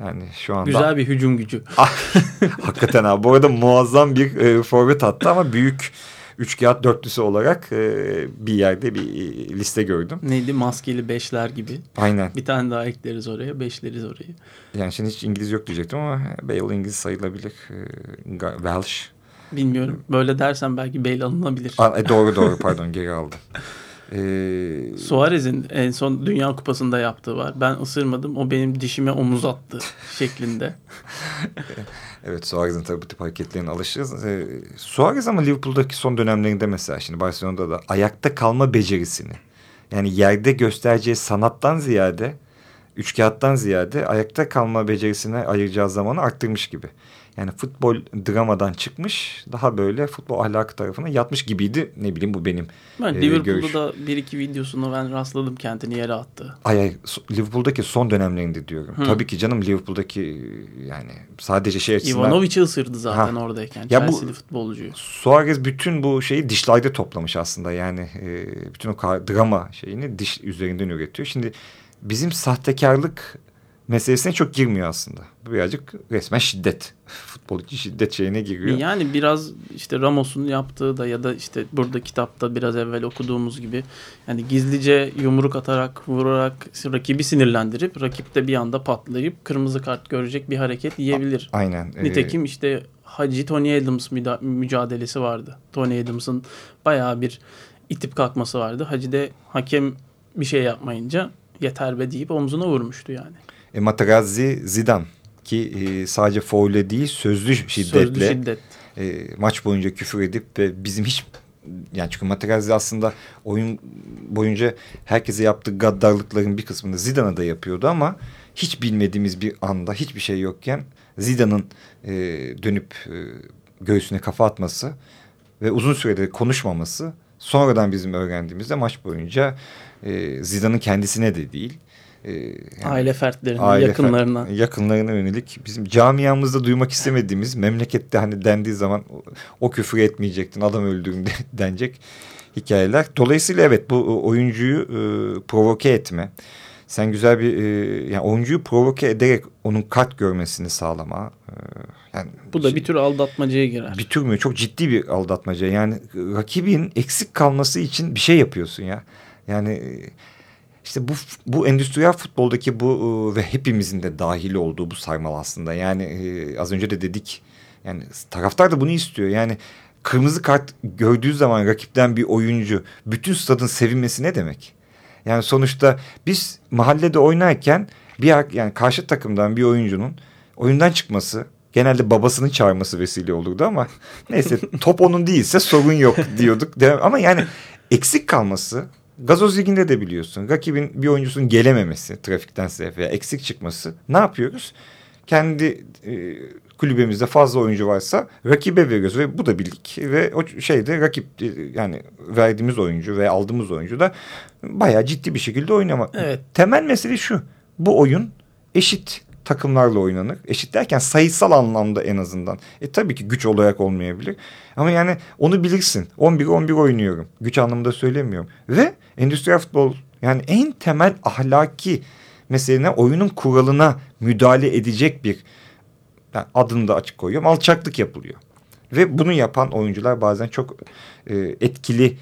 Yani şu anda... Güzel bir hücum gücü. Hakikaten abi. Bu arada muazzam bir e, forvet attı ama büyük üç kağıt dörtlüsü olarak e, bir yerde bir e, liste gördüm. Neydi? Maskeli beşler gibi. Aynen. Bir tane daha ekleriz oraya. Beşleriz oraya. Yani şimdi hiç İngiliz yok diyecektim ama Bale İngiliz sayılabilir. E, Welsh. Bilmiyorum. Böyle dersen belki Bale alınabilir. A, e, doğru doğru pardon geri aldım. Ee... Suarez'in en son Dünya Kupası'nda yaptığı var. Ben ısırmadım. O benim dişime omuz attı şeklinde. evet Suarez'in tabii bu tip hareketlerine alışırız. Ee, Suarez ama Liverpool'daki son dönemlerinde mesela şimdi Barcelona'da da ayakta kalma becerisini yani yerde göstereceği sanattan ziyade üç kağıttan ziyade ayakta kalma becerisine ayıracağı zamanı arttırmış gibi. Yani futbol dramadan çıkmış daha böyle futbol ahlakı tarafına yatmış gibiydi. Ne bileyim bu benim ben, e, Liverpool'da da bir iki videosunu ben rastladım kendini yere attı. Ay ay Liverpool'daki son dönemlerinde diyorum. Hı. Tabii ki canım Liverpool'daki yani sadece şey açısından. Ivanovic'i ısırdı zaten ha. oradayken. Ya Chelsea'li bu, futbolcuyu. Suarez bütün bu şeyi dişlerde toplamış aslında. Yani e, bütün o drama şeyini diş üzerinden üretiyor. Şimdi bizim sahtekarlık meselesine çok girmiyor aslında. Bu birazcık resmen şiddet. Futbol için şiddet şeyine giriyor. Yani biraz işte Ramos'un yaptığı da ya da işte burada kitapta biraz evvel okuduğumuz gibi yani gizlice yumruk atarak vurarak rakibi sinirlendirip rakip de bir anda patlayıp kırmızı kart görecek bir hareket yiyebilir. Aynen. Nitekim işte Hacı Tony Adams mücadelesi vardı. Tony Adams'ın bayağı bir itip kalkması vardı. Hacı de hakem bir şey yapmayınca yeter be deyip omzuna vurmuştu yani. E, Materazzi Zidane ki e, sadece foule değil sözlü şiddetle sözlü şiddet. e, maç boyunca küfür edip ve bizim hiç yani çünkü Materazzi aslında oyun boyunca herkese yaptığı gaddarlıkların bir kısmını Zidane'a da yapıyordu ama hiç bilmediğimiz bir anda hiçbir şey yokken Zidane'ın e, dönüp e, göğsüne kafa atması ve uzun süredir konuşmaması sonradan bizim öğrendiğimizde maç boyunca e, Zidane'ın kendisine de değil e, yani aile fertlerine, aile yakınlarına. Fer, yakınlarına yönelik bizim camiamızda duymak istemediğimiz memlekette hani dendiği zaman o, o küfür etmeyecektin adam öldürdün denecek hikayeler. Dolayısıyla evet bu oyuncuyu e, provoke etme. Sen güzel bir e, yani oyuncuyu provoke ederek onun kart görmesini sağlama. E, yani bu da şey, bir tür aldatmacaya girer. Bir tür mü? Çok ciddi bir aldatmaca. Yani rakibin eksik kalması için bir şey yapıyorsun ya. Yani e, işte bu bu endüstriyel futboldaki bu e, ve hepimizin de dahil olduğu bu saymal aslında. Yani e, az önce de dedik. Yani taraftar da bunu istiyor. Yani kırmızı kart gördüğü zaman rakipten bir oyuncu bütün stadın sevinmesi ne demek? Yani sonuçta biz mahallede oynarken bir yani karşı takımdan bir oyuncunun oyundan çıkması genelde babasının çağırması vesile olurdu ama neyse top onun değilse sorun yok diyorduk. Ama yani eksik kalması gazoz liginde de biliyorsun rakibin bir oyuncusunun gelememesi trafikten sebep veya eksik çıkması ne yapıyoruz? Kendi e, kulübemizde fazla oyuncu varsa rakibe veriyoruz ve bu da birlik ve o şeyde rakip yani verdiğimiz oyuncu ve aldığımız oyuncu da bayağı ciddi bir şekilde oynamak. Evet. Temel mesele şu. Bu oyun eşit takımlarla oynanır. Eşit derken sayısal anlamda en azından. E tabii ki güç olarak olmayabilir. Ama yani onu bilirsin. 11-11 oynuyorum. Güç anlamında söylemiyorum. Ve endüstriyel futbol yani en temel ahlaki meselene oyunun kuralına müdahale edecek bir yani adını da açık koyuyorum. Alçaklık yapılıyor. Ve bunu yapan oyuncular bazen çok e, etkili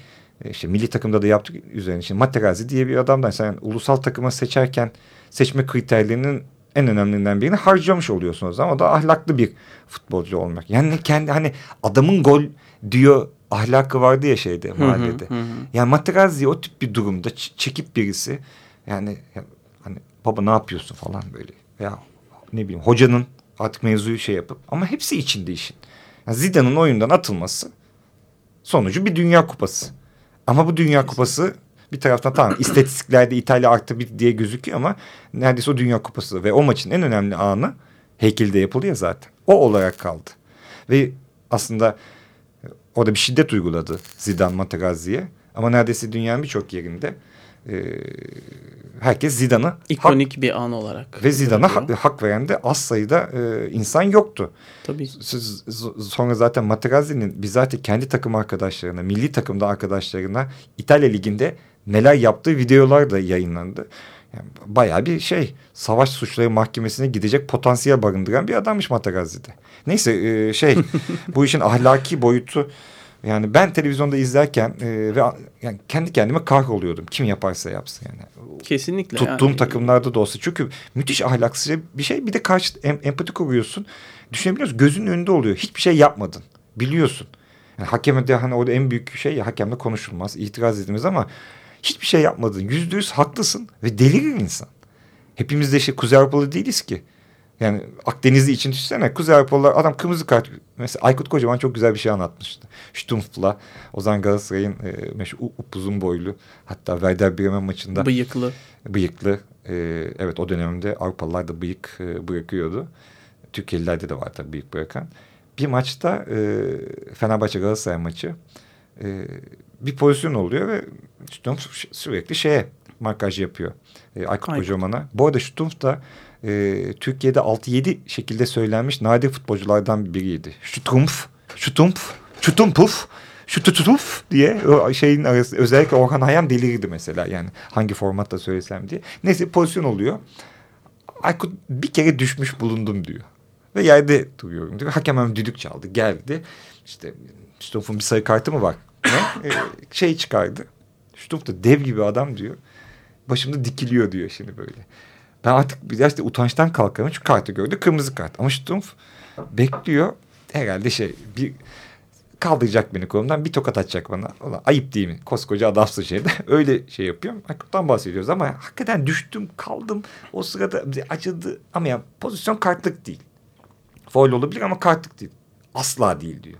e, işte milli takımda da yaptık üzerine. Şimdi Materazzi diye bir adamdan sen ulusal takıma seçerken seçme kriterlerinin en önemlilerinden birini harcamış oluyorsun o zaman. O da ahlaklı bir futbolcu olmak. Yani kendi hani adamın gol diyor ahlakı vardı ya şeyde mahallede. Hı hı hı. Yani Materazzi o tip bir durumda çekip birisi yani hani baba ne yapıyorsun falan böyle veya ne bileyim hocanın artık mevzuyu şey yapıp ama hepsi içinde işin. Yani Zidane'ın oyundan atılması sonucu bir dünya kupası. Ama bu dünya kupası bir taraftan tamam istatistiklerde İtalya artı bir diye gözüküyor ama neredeyse o dünya kupası ve o maçın en önemli anı heykelde yapılıyor zaten. O olarak kaldı. Ve aslında orada bir şiddet uyguladı Zidane Materazzi'ye. Ama neredeyse dünyanın birçok yerinde e, herkes Zidane'ı ikonik hak, bir an olarak ve Zidane'a hak, hak veren de az sayıda e, insan yoktu. Tabii. Siz, sonra zaten Materazzi'nin bizzat kendi takım arkadaşlarına, milli takımda arkadaşlarına İtalya liginde neler yaptığı videolar da yayınlandı. Yani bayağı bir şey savaş suçları mahkemesine gidecek potansiyel barındıran bir adammış Materazzi'de. Neyse e, şey bu işin ahlaki boyutu yani ben televizyonda izlerken e, ve yani kendi kendime kahroluyordum. Kim yaparsa yapsın yani. Kesinlikle. Tuttuğum yani. takımlarda da olsa. Çünkü müthiş ahlaksızca bir şey. Bir de karşı em, empati kuruyorsun. Düşünebiliyorsun gözünün önünde oluyor. Hiçbir şey yapmadın. Biliyorsun. Yani hakeme de hani orada en büyük şey ya hakemle konuşulmaz. itiraz edilmez ama hiçbir şey yapmadın. Yüzde yüz haklısın ve delirir insan. Hepimiz de işte Kuzey Avrupalı değiliz ki. Yani Akdenizli için düşünsene. Kuzey Avrupalılar adam kırmızı kart. Mesela Aykut Kocaman çok güzel bir şey anlatmıştı. Stumpf'la Ozan Galatasaray'ın e, meşhur upuzun boylu. Hatta Werder Bremen maçında. Bıyıklı. Bıyıklı. E, evet o dönemde Avrupalılar da bıyık e, bırakıyordu. Türkiye'lilerde de var tabii bıyık bırakan. Bir maçta e, Fenerbahçe Galatasaray maçı e, bir pozisyon oluyor ve Stumpf sürekli şeye markaj yapıyor. E, Aykut, Aykut. Kocaman'a. Bu arada Stumpf da e, Türkiye'de 6-7 şekilde söylenmiş nadir futbolculardan biriydi. Stumpf, Stumpf, Stumpf, Şututuf diye şeyin arası özellikle Orhan Hayam delirdi mesela yani hangi formatta söylesem diye. Neyse pozisyon oluyor. Aykut bir kere düşmüş bulundum diyor. Ve yerde duruyorum diyor. Hakem hemen düdük çaldı geldi. İşte Stumpf'un bir sayı kartı mı var? Ee, şey çıkardı. Stumpf da dev gibi adam diyor. Başımda dikiliyor diyor şimdi böyle. Ben artık biraz da utançtan kalkamıyorum. Çünkü kartı gördü. Kırmızı kart. Ama Stumpf bekliyor. Herhalde şey bir kaldıracak beni kolumdan bir tokat atacak bana. Ulan, ayıp değil mi? Koskoca adamsın şeyde. Öyle şey yapıyorum. Aykut'tan bahsediyoruz ama hakikaten düştüm kaldım. O sırada acıdı ama ya pozisyon kartlık değil. Foul olabilir ama kartlık değil. Asla değil diyor.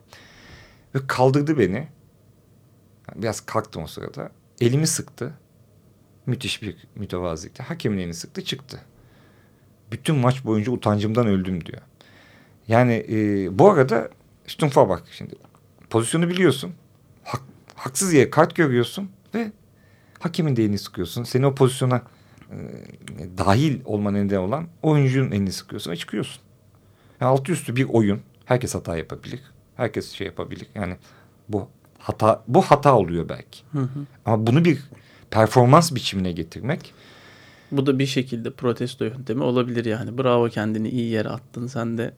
Ve kaldırdı beni. Biraz kalktım o sırada. Elimi sıktı. Müthiş bir mütevazilikte. Hakemin elini sıktı çıktı. Bütün maç boyunca utancımdan öldüm diyor. Yani e, bu arada Stumpf'a bak şimdi. Pozisyonu biliyorsun. Hak, haksız yere kart görüyorsun ve hakemin de elini sıkıyorsun. Seni o pozisyona e, dahil olma nedeni olan oyuncunun elini sıkıyorsun ve çıkıyorsun. Yani altı üstü bir oyun. Herkes hata yapabilir. Herkes şey yapabilir. Yani bu hata bu hata oluyor belki. Hı hı. Ama bunu bir performans biçimine getirmek Bu da bir şekilde protesto yöntemi olabilir yani. Bravo kendini iyi yere attın. Sen de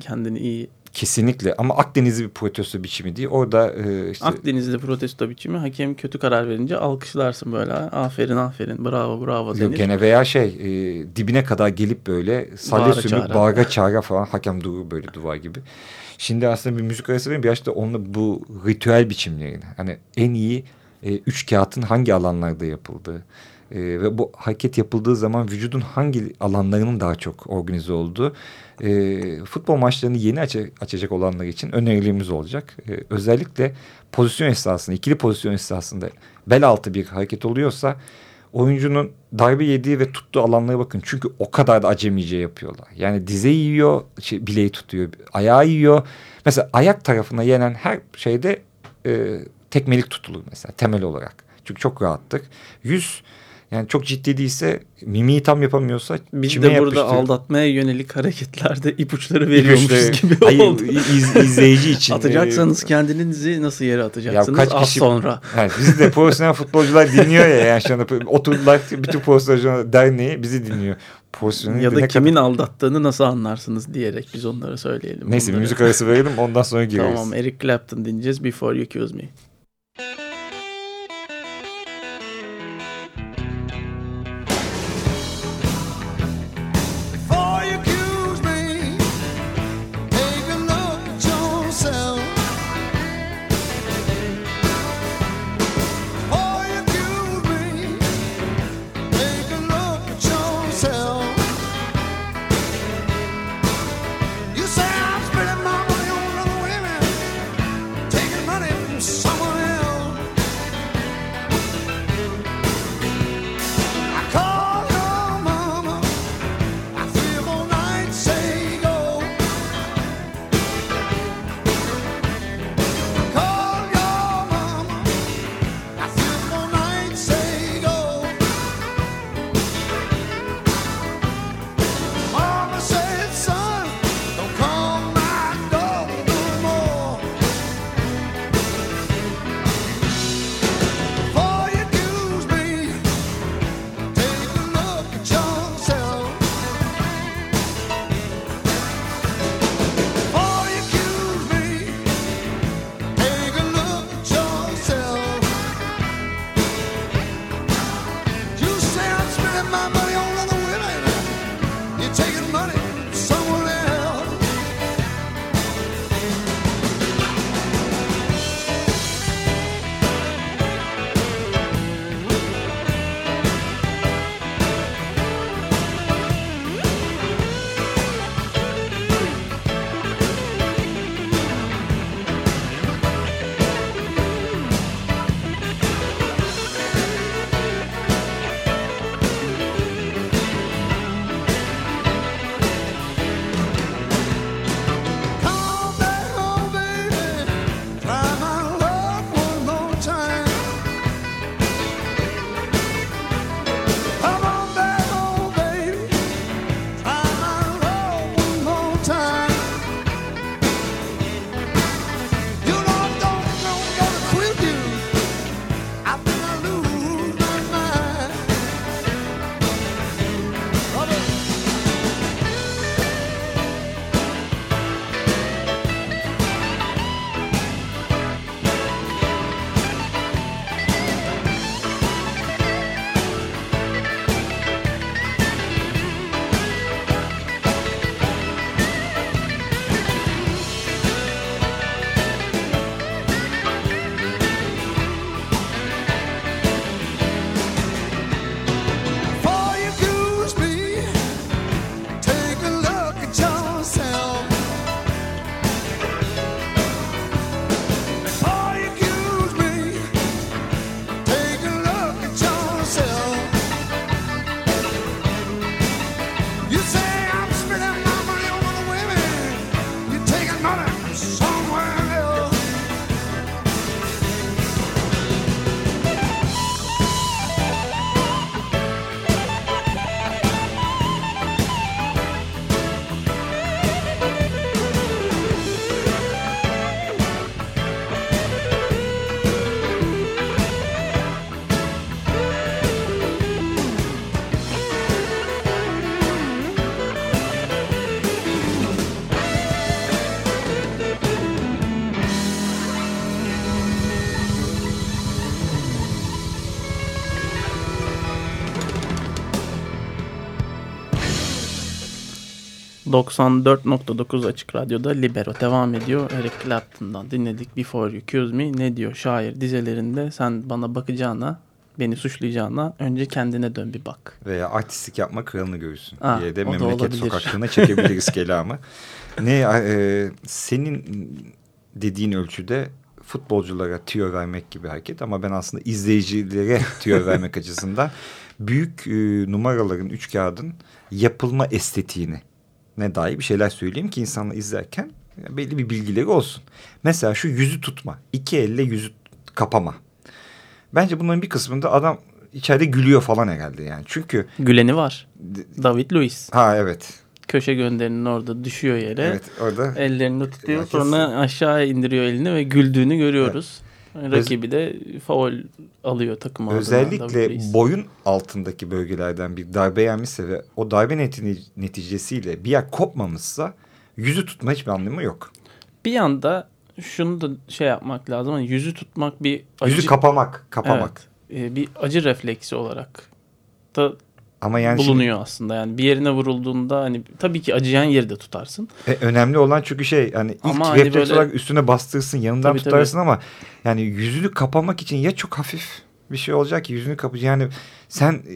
kendini iyi kesinlikle ama Akdeniz'i bir protesto biçimi değil. Orada e, işte Akdeniz'de protesto biçimi hakem kötü karar verince alkışlarsın böyle. Aferin aferin bravo bravo denir. gene veya şey e, dibine kadar gelip böyle salya sümük bağıra çağıra falan hakem durur böyle duvar gibi. Şimdi aslında bir müzik arası verin biraz da onunla bu ritüel biçimlerini hani en iyi e, üç kağıtın hangi alanlarda yapıldığı e, ve bu hareket yapıldığı zaman vücudun hangi alanlarının daha çok organize olduğu e, futbol maçlarını yeni aç açacak olanlar için önerilerimiz olacak. E, özellikle pozisyon esnasında ikili pozisyon esnasında bel altı bir hareket oluyorsa oyuncunun darbe yediği ve tuttuğu alanlara bakın. Çünkü o kadar da acemice yapıyorlar. Yani dize yiyor, şey, bileği tutuyor, ayağı yiyor. Mesela ayak tarafına yenen her şeyde e, tekmelik tutulur mesela temel olarak. Çünkü çok rahattık. Yüz yani çok ciddi değilse mimiği tam yapamıyorsa Biz de burada aldatmaya yönelik hareketlerde ipuçları veriyormuşuz İpuçları- gibi Hayır, oldu. iz- izleyici için. Atacaksanız e, kendinizi nasıl yere atacaksınız? Ya kaç Az kişi- sonra. Yani bizi de profesyonel futbolcular dinliyor ya yani şu anda oturdular bütün profesyonel derneği bizi dinliyor. Profesyonel Ya da kimin kadar- aldattığını nasıl anlarsınız diyerek biz onları söyleyelim. Neyse Bunları. müzik arası verelim ondan sonra gireriz. Tamam Eric Clapton dinleyeceğiz Before You Accuse Me. 94.9 Açık Radyo'da Libero devam ediyor. Eric Clapton'dan dinledik Before You Accuse Me. Ne diyor şair dizelerinde sen bana bakacağına, beni suçlayacağına önce kendine dön bir bak. Veya artistlik yapma kralını görürsün Ha, diye de memleket sokaklarına çekebiliriz kelamı. Ne e, senin dediğin ölçüde futbolculara tüyo vermek gibi hareket ama ben aslında izleyicilere tüyo vermek açısından büyük e, numaraların üç kağıdın yapılma estetiğini ne dair bir şeyler söyleyeyim ki insanlar izlerken belli bir bilgileri olsun. Mesela şu yüzü tutma. iki elle yüzü kapama. Bence bunların bir kısmında adam içeride gülüyor falan herhalde yani. Çünkü Güleni var. David Luiz. ha evet. Köşe gönderinin orada düşüyor yere. Evet orada Ellerini tutuyor Herkes- sonra aşağı indiriyor elini ve güldüğünü görüyoruz. Rakibi de faul alıyor takım özellikle boyun altındaki bölgelerden bir darbe yenmişse ve o darbe neti- neticesiyle bir yer kopmamışsa yüzü tutma hiçbir anlamı yok. bir anda şunu da şey yapmak lazım. Hani yüzü tutmak bir acı, Yüzü kapamak, kapamak. Evet, e, bir acı refleksi olarak da Ama yani şimdi- bulunuyor aslında. Yani bir yerine vurulduğunda hani tabii ki acıyan yeri de tutarsın. E, önemli olan çünkü şey hani ilk Ama hani refleks böyle- olarak üstüne bastırsın yanından Tabii, tutarsın ama yani yüzünü kapamak için ya çok hafif bir şey olacak ki yüzünü kapı yani sen e,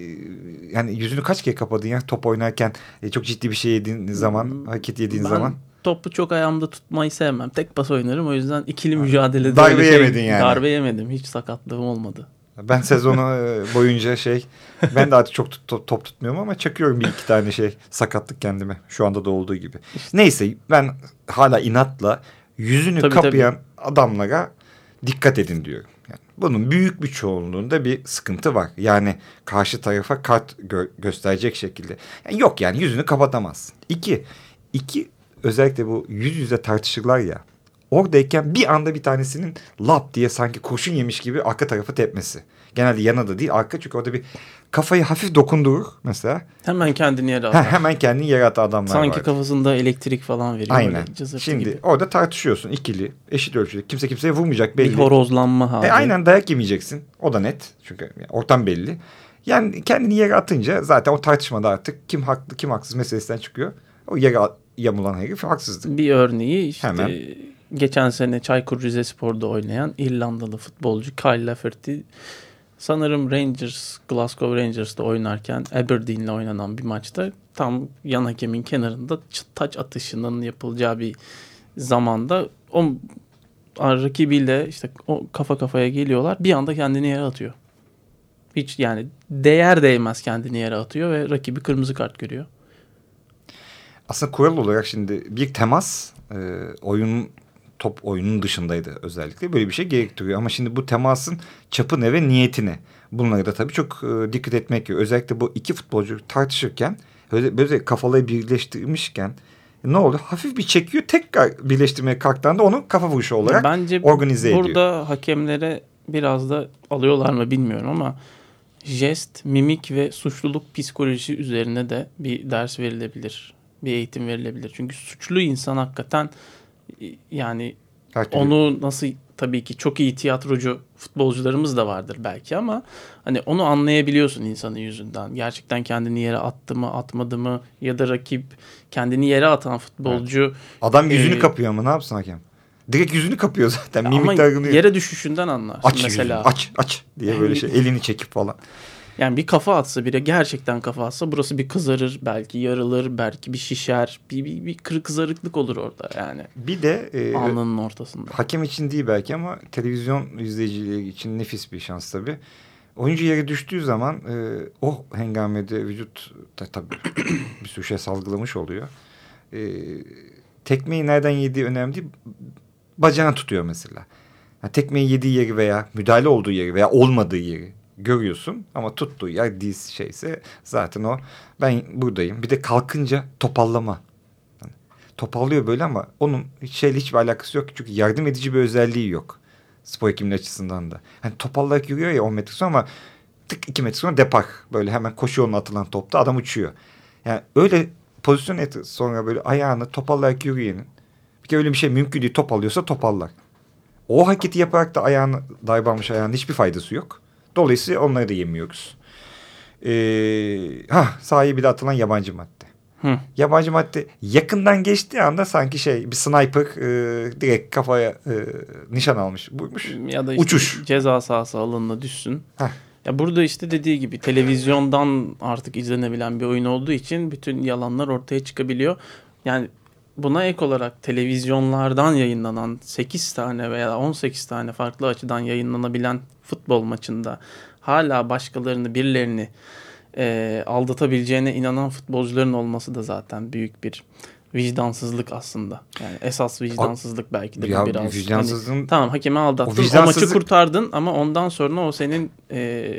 yani yüzünü kaç kere kapadın ya top oynarken e, çok ciddi bir şey yediğin zaman hareket yediğin Hmm, ben zaman topu çok ayağımda tutmayı sevmem. Tek pas oynarım. O yüzden ikili mücadelede Darbe şey- yemedin yani. Darbe yemedim. Hiç sakatlığım olmadı. Ben sezonu e, boyunca şey ben de artık çok top, top tutmuyorum ama çakıyorum bir iki tane şey sakatlık kendime şu anda da olduğu gibi. Neyse ben hala inatla yüzünü Tabii, kapayan adamlara dikkat edin diyorum. Yani bunun büyük bir çoğunluğunda bir sıkıntı var. Yani karşı tarafa kart gö- gösterecek şekilde. Yani yok yani yüzünü kapatamazsın. İki, iki özellikle bu yüz yüze tartışırlar ya. Oradayken bir anda bir tanesinin lap diye sanki kurşun yemiş gibi arka tarafı tepmesi. Genelde yana da değil arka çünkü orada bir kafayı hafif dokundurur mesela. Hemen kendini yere atar. hemen kendini yere atan adamlar Sanki vardır. kafasında elektrik falan veriyor. Aynen. Şimdi gibi. orada tartışıyorsun ikili eşit ölçüde. Kimse kimseye vurmayacak belli. Bir horozlanma hali. E, aynen dayak yemeyeceksin. O da net. Çünkü ortam belli. Yani kendini yere atınca zaten o tartışmada artık kim haklı kim haksız meselesinden çıkıyor. O yere yamulan herif haksızdı. Bir örneği işte Hemen. Geçen sene Çaykur Rizespor'da oynayan İrlandalı futbolcu Kyle Lafferty sanırım Rangers, Glasgow Rangers'da oynarken Aberdeen'le oynanan bir maçta tam yan hakemin kenarında taç atışının yapılacağı bir zamanda o rakibiyle işte o kafa kafaya geliyorlar. Bir anda kendini yere atıyor. Hiç yani değer değmez kendini yere atıyor ve rakibi kırmızı kart görüyor. Aslında kural olarak şimdi bir temas e, oyun top oyunun dışındaydı özellikle. Böyle bir şey gerektiriyor. Ama şimdi bu temasın çapı ne ve niyetine. Bunlara da tabii çok e, dikkat etmek gerekiyor. Özellikle bu iki futbolcu tartışırken böyle, böyle kafaları birleştirmişken ne oluyor? Hafif bir çekiyor. Tekrar birleştirmeye kalktığında onun kafa vuruşu olarak Bence organize ediyor. burada hakemlere biraz da alıyorlar mı bilmiyorum ama jest, mimik ve suçluluk psikolojisi üzerine de bir ders verilebilir. Bir eğitim verilebilir. Çünkü suçlu insan hakikaten yani türlü- onu nasıl tabii ki çok iyi tiyatrocu futbolcularımız da vardır belki ama hani onu anlayabiliyorsun insanın yüzünden. Gerçekten kendini yere attı mı atmadı mı ya da rakip kendini yere atan futbolcu Adam yüzünü Ee, kapıyor ama ne yapsın hakem? Direkt yüzünü kapıyor zaten. ama Mimik yere düşüşünden anlarsın aç mesela. yüzünü aç aç diye böyle şey elini çekip falan. Yani bir kafa atsa biri gerçekten kafa atsa burası bir kızarır belki yarılır belki bir şişer bir, bir, bir kırık kızarıklık olur orada yani Bir de e, alnının ortasında. hakem için değil belki ama televizyon izleyicileri için nefis bir şans tabii. Oyuncu yere düştüğü zaman e, o hengamede vücut da tabii bir sürü şey salgılamış oluyor. E, tekmeyi nereden yediği önemli değil. Bacağını tutuyor mesela. Yani tekmeyi yediği yeri veya müdahale olduğu yeri veya olmadığı yeri görüyorsun ama tuttuğu yer diz şeyse zaten o ben buradayım. Bir de kalkınca topallama. Yani topallıyor böyle ama onun hiç şeyle hiçbir alakası yok. Çünkü yardım edici bir özelliği yok. Spor hekimliği açısından da. Hani topallarak yürüyor ya 10 metre sonra ama tık 2 metre sonra depar. Böyle hemen koşu yoluna atılan topta adam uçuyor. Yani öyle pozisyon et sonra böyle ayağını topallarak yürüyenin. Bir kere öyle bir şey mümkün değil. Top alıyorsa topallar. O hareketi yaparak da ayağını darbe almış ayağının hiçbir faydası yok. Dolayısıyla onları da yemiyoruz. Ee, ha sahibi de atılan yabancı madde. Hı. Yabancı madde yakından geçtiği anda sanki şey bir sniper e, direkt kafaya e, nişan almış. Buymuş. Ya da işte Uçuş. ceza sahası alanına düşsün. Heh. Ya burada işte dediği gibi televizyondan artık izlenebilen bir oyun olduğu için bütün yalanlar ortaya çıkabiliyor. Yani buna ek olarak televizyonlardan yayınlanan 8 tane veya 18 tane farklı açıdan yayınlanabilen futbol maçında hala başkalarını birilerini e, aldatabileceğine inanan futbolcuların olması da zaten büyük bir vicdansızlık aslında. Yani esas vicdansızlık belki de Ya biraz. vicdansızlığın- Hani, tamam hakemi aldattın, O o, vicdansızlık- maçı kurtardın ama ondan sonra o senin e,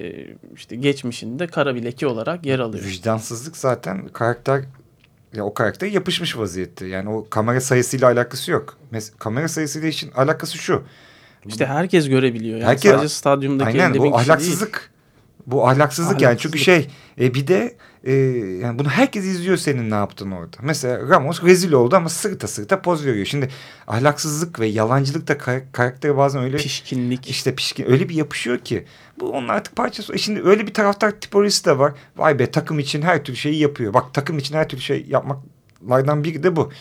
işte geçmişinde kara bir leke olarak yer alıyor. Vicdansızlık zaten karakter ya o karaktere yapışmış vaziyette. Yani o kamera sayısıyla alakası yok. Mes kamera sayısıyla için alakası şu. İşte herkes görebiliyor. Yani Herkes- sadece stadyumdaki Aynen 50 bin bu kişi değil. ahlaksızlık. Bu ahlaksızlık yani çünkü Ahlaksızlık. şey e, bir de e, yani bunu herkes izliyor senin ne yaptığını orada. Mesela Ramos rezil oldu ama sırta sırta poz veriyor. Şimdi ahlaksızlık ve yalancılık da kar karakteri bazen öyle Pişkinlik. işte pişkin öyle bir yapışıyor ki bu onun artık parçası. E şimdi öyle bir taraftar tipolojisi de var. Vay be takım için her türlü şeyi yapıyor. Bak takım için her türlü şey yapmaklardan biri de bu.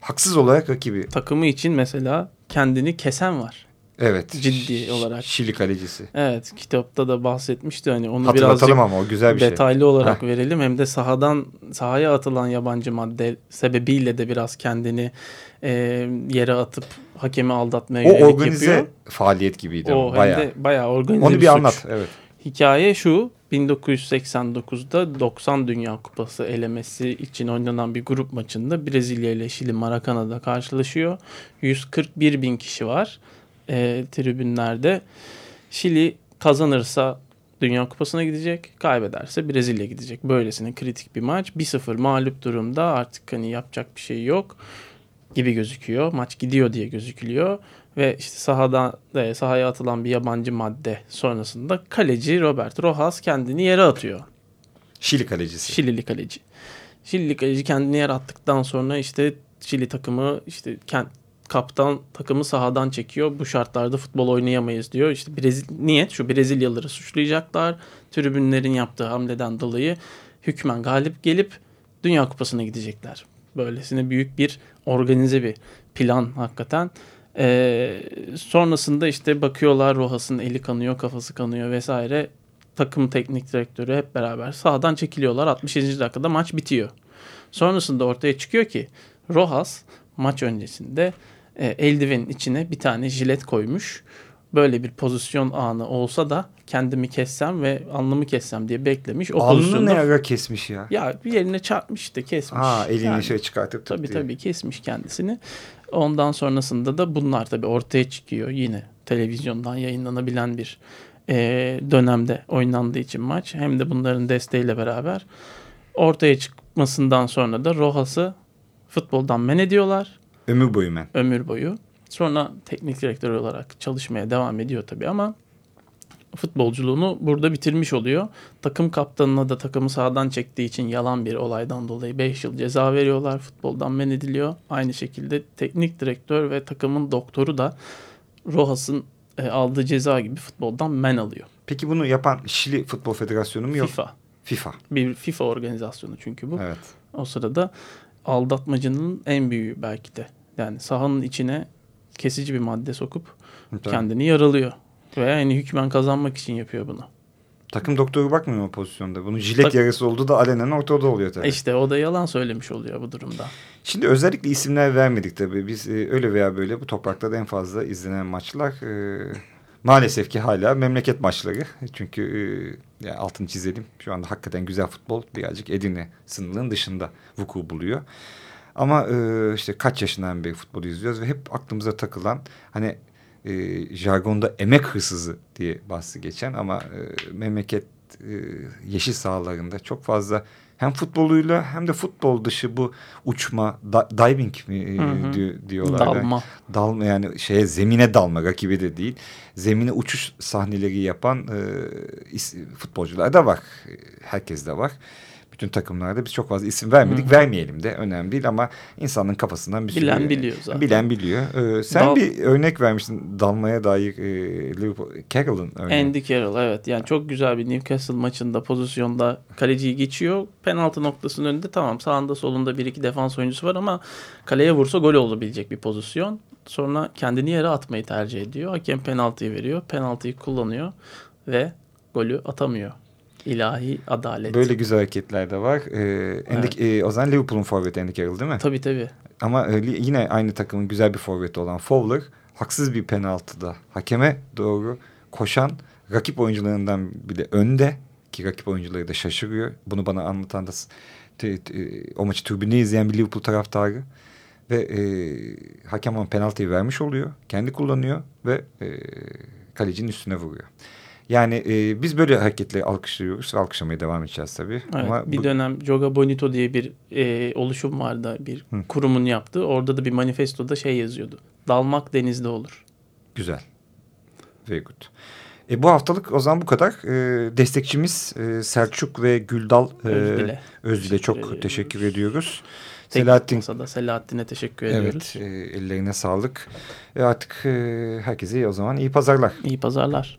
Haksız olarak rakibi. Takımı için mesela kendini kesen var. Evet. Ciddi olarak. Şili kalecisi. Evet kitapta da bahsetmişti hani onu Hatırlatalım birazcık ama o güzel bir şey. detaylı olarak Heh. verelim. Hem de sahadan sahaya atılan yabancı madde sebebiyle de biraz kendini e, yere atıp hakemi aldatmaya O organize yapıyor. faaliyet gibiydi. O ama, hem bayağı. de bayağı organize Onu bir suç. anlat. Evet. Hikaye şu 1989'da 90 Dünya Kupası elemesi için oynanan bir grup maçında Brezilya ile Şili Maracana'da karşılaşıyor. 141 bin kişi var e, tribünlerde. Şili kazanırsa Dünya Kupası'na gidecek, kaybederse Brezilya gidecek. Böylesine kritik bir maç. 1-0 mağlup durumda artık hani yapacak bir şey yok gibi gözüküyor. Maç gidiyor diye gözükülüyor. Ve işte sahada e, sahaya atılan bir yabancı madde sonrasında kaleci Robert Rojas kendini yere atıyor. Şili kalecisi. Şilili kaleci. Şilili kaleci kendini yere attıktan sonra işte Şili takımı işte kent kaptan takımı sahadan çekiyor. Bu şartlarda futbol oynayamayız diyor. İşte Brezil niyet şu Brezilyalıları suçlayacaklar. Tribünlerin yaptığı hamleden dolayı hükmen galip gelip Dünya Kupası'na gidecekler. Böylesine büyük bir organize bir plan hakikaten. Ee, sonrasında işte bakıyorlar Rojas'ın eli kanıyor, kafası kanıyor vesaire. Takım teknik direktörü hep beraber sahadan çekiliyorlar. 60. dakikada maç bitiyor. Sonrasında ortaya çıkıyor ki Rojas maç öncesinde e, eldivenin içine bir tane jilet koymuş. Böyle bir pozisyon anı olsa da kendimi kessem ve alnımı kessem diye beklemiş. O Alnını pozisyonda ne ara kesmiş ya? ya bir yerine çarpmış işte kesmiş. Ha elini Yani şey çıkartıp Tabii diye. tabii kesmiş kendisini. Ondan sonrasında da bunlar tabii ortaya çıkıyor yine televizyondan yayınlanabilen bir e, dönemde oynandığı için maç. Hem de bunların desteğiyle beraber ortaya çıkmasından sonra da Rojas'ı futboldan men ediyorlar Ömür boyu men. ömür boyu. Sonra teknik direktör olarak çalışmaya devam ediyor tabii ama futbolculuğunu burada bitirmiş oluyor. Takım kaptanına da takımı sağdan çektiği için yalan bir olaydan dolayı 5 yıl ceza veriyorlar. Futboldan men ediliyor. Aynı şekilde teknik direktör ve takımın doktoru da Rojas'ın e, aldığı ceza gibi futboldan men alıyor. Peki bunu yapan Şili Futbol Federasyonu mu yok? FIFA. FIFA. Bir FIFA organizasyonu çünkü bu. Evet. O sırada aldatmacının en büyüğü belki de. Yani sahanın içine kesici bir madde sokup Tabii. kendini yaralıyor. Ve yani hükmen kazanmak için yapıyor bunu. Takım doktoru bakmıyor o pozisyonda? Bunun jilet Tak- yarası olduğu da alenen ortada oluyor tabii. İşte o da yalan söylemiş oluyor bu durumda. Şimdi özellikle isimler vermedik tabii. Biz e, öyle veya böyle bu topraklarda en fazla izlenen maçlar e, maalesef ki hala memleket maçları. Çünkü e, yani altını çizelim. Şu anda hakikaten güzel futbol birazcık Edirne sınırının dışında vuku buluyor. Ama e, işte kaç yaşından beri futbolu izliyoruz ve hep aklımıza takılan hani e, jargonda emek hırsızı diye bahsi geçen ama e, memleket e, yeşil sahalarında çok fazla hem futboluyla hem de futbol dışı bu uçma da, diving mi e, Hı hı. diyor, diyorlar. Dalma. Dalma yani şeye zemine dalma rakibi de değil. Zemine uçuş sahneleri yapan e, futbolcular da var. Herkes de var. Bütün takımlarda biz çok fazla isim vermedik. Vermeyelim de önemli değil ama insanın kafasından bir Bilen sürü... biliyor zaten. Bilen biliyor. Ee, sen Dal- bir örnek vermiştin dalmaya dair e, Liverpool, Carroll'ın örneği. Andy Carroll evet yani çok güzel bir Newcastle maçında pozisyonda kaleciyi geçiyor. Penaltı noktasının önünde tamam sağında solunda bir iki defans oyuncusu var ama kaleye vursa gol olabilecek bir pozisyon. Sonra kendini yere atmayı tercih ediyor. Hakem penaltıyı veriyor. Penaltıyı kullanıyor ve golü atamıyor. İlahi adalet. Böyle güzel hareketler de var. Ee, Andy, e, o zaman Liverpool'un forveti Andy Carroll değil mi? Tabii tabii. Ama e, yine aynı takımın güzel bir forveti olan Fowler haksız bir penaltıda hakeme doğru koşan rakip oyuncularından bile önde ki rakip oyuncuları da şaşırıyor. Bunu bana anlatan da te- o maçı tribünde izleyen bir Liverpool taraftarı ve e, hakem ona penaltıyı vermiş oluyor. Kendi kullanıyor ve e, kalecinin üstüne vuruyor. Yani e, biz böyle hareketleri alkışlıyoruz ve alkışlamaya devam edeceğiz tabii. Evet, Ama bir bu- dönem Joga Bonito diye bir e, oluşum vardı. Bir kurumun yaptığı. Orada da bir manifestoda şey yazıyordu. Dalmak denizde olur. Güzel. Very good. E, bu haftalık o zaman bu kadar. E, destekçimiz e, Selçuk ve Güldal e, Özdil'e teşekkür çok ediyoruz. teşekkür ediyoruz. Selahattin Masada Selahattin'e teşekkür ediyoruz. evet ellerine sağlık. E, artık e, herkese o zaman iyi pazarlar. İyi pazarlar.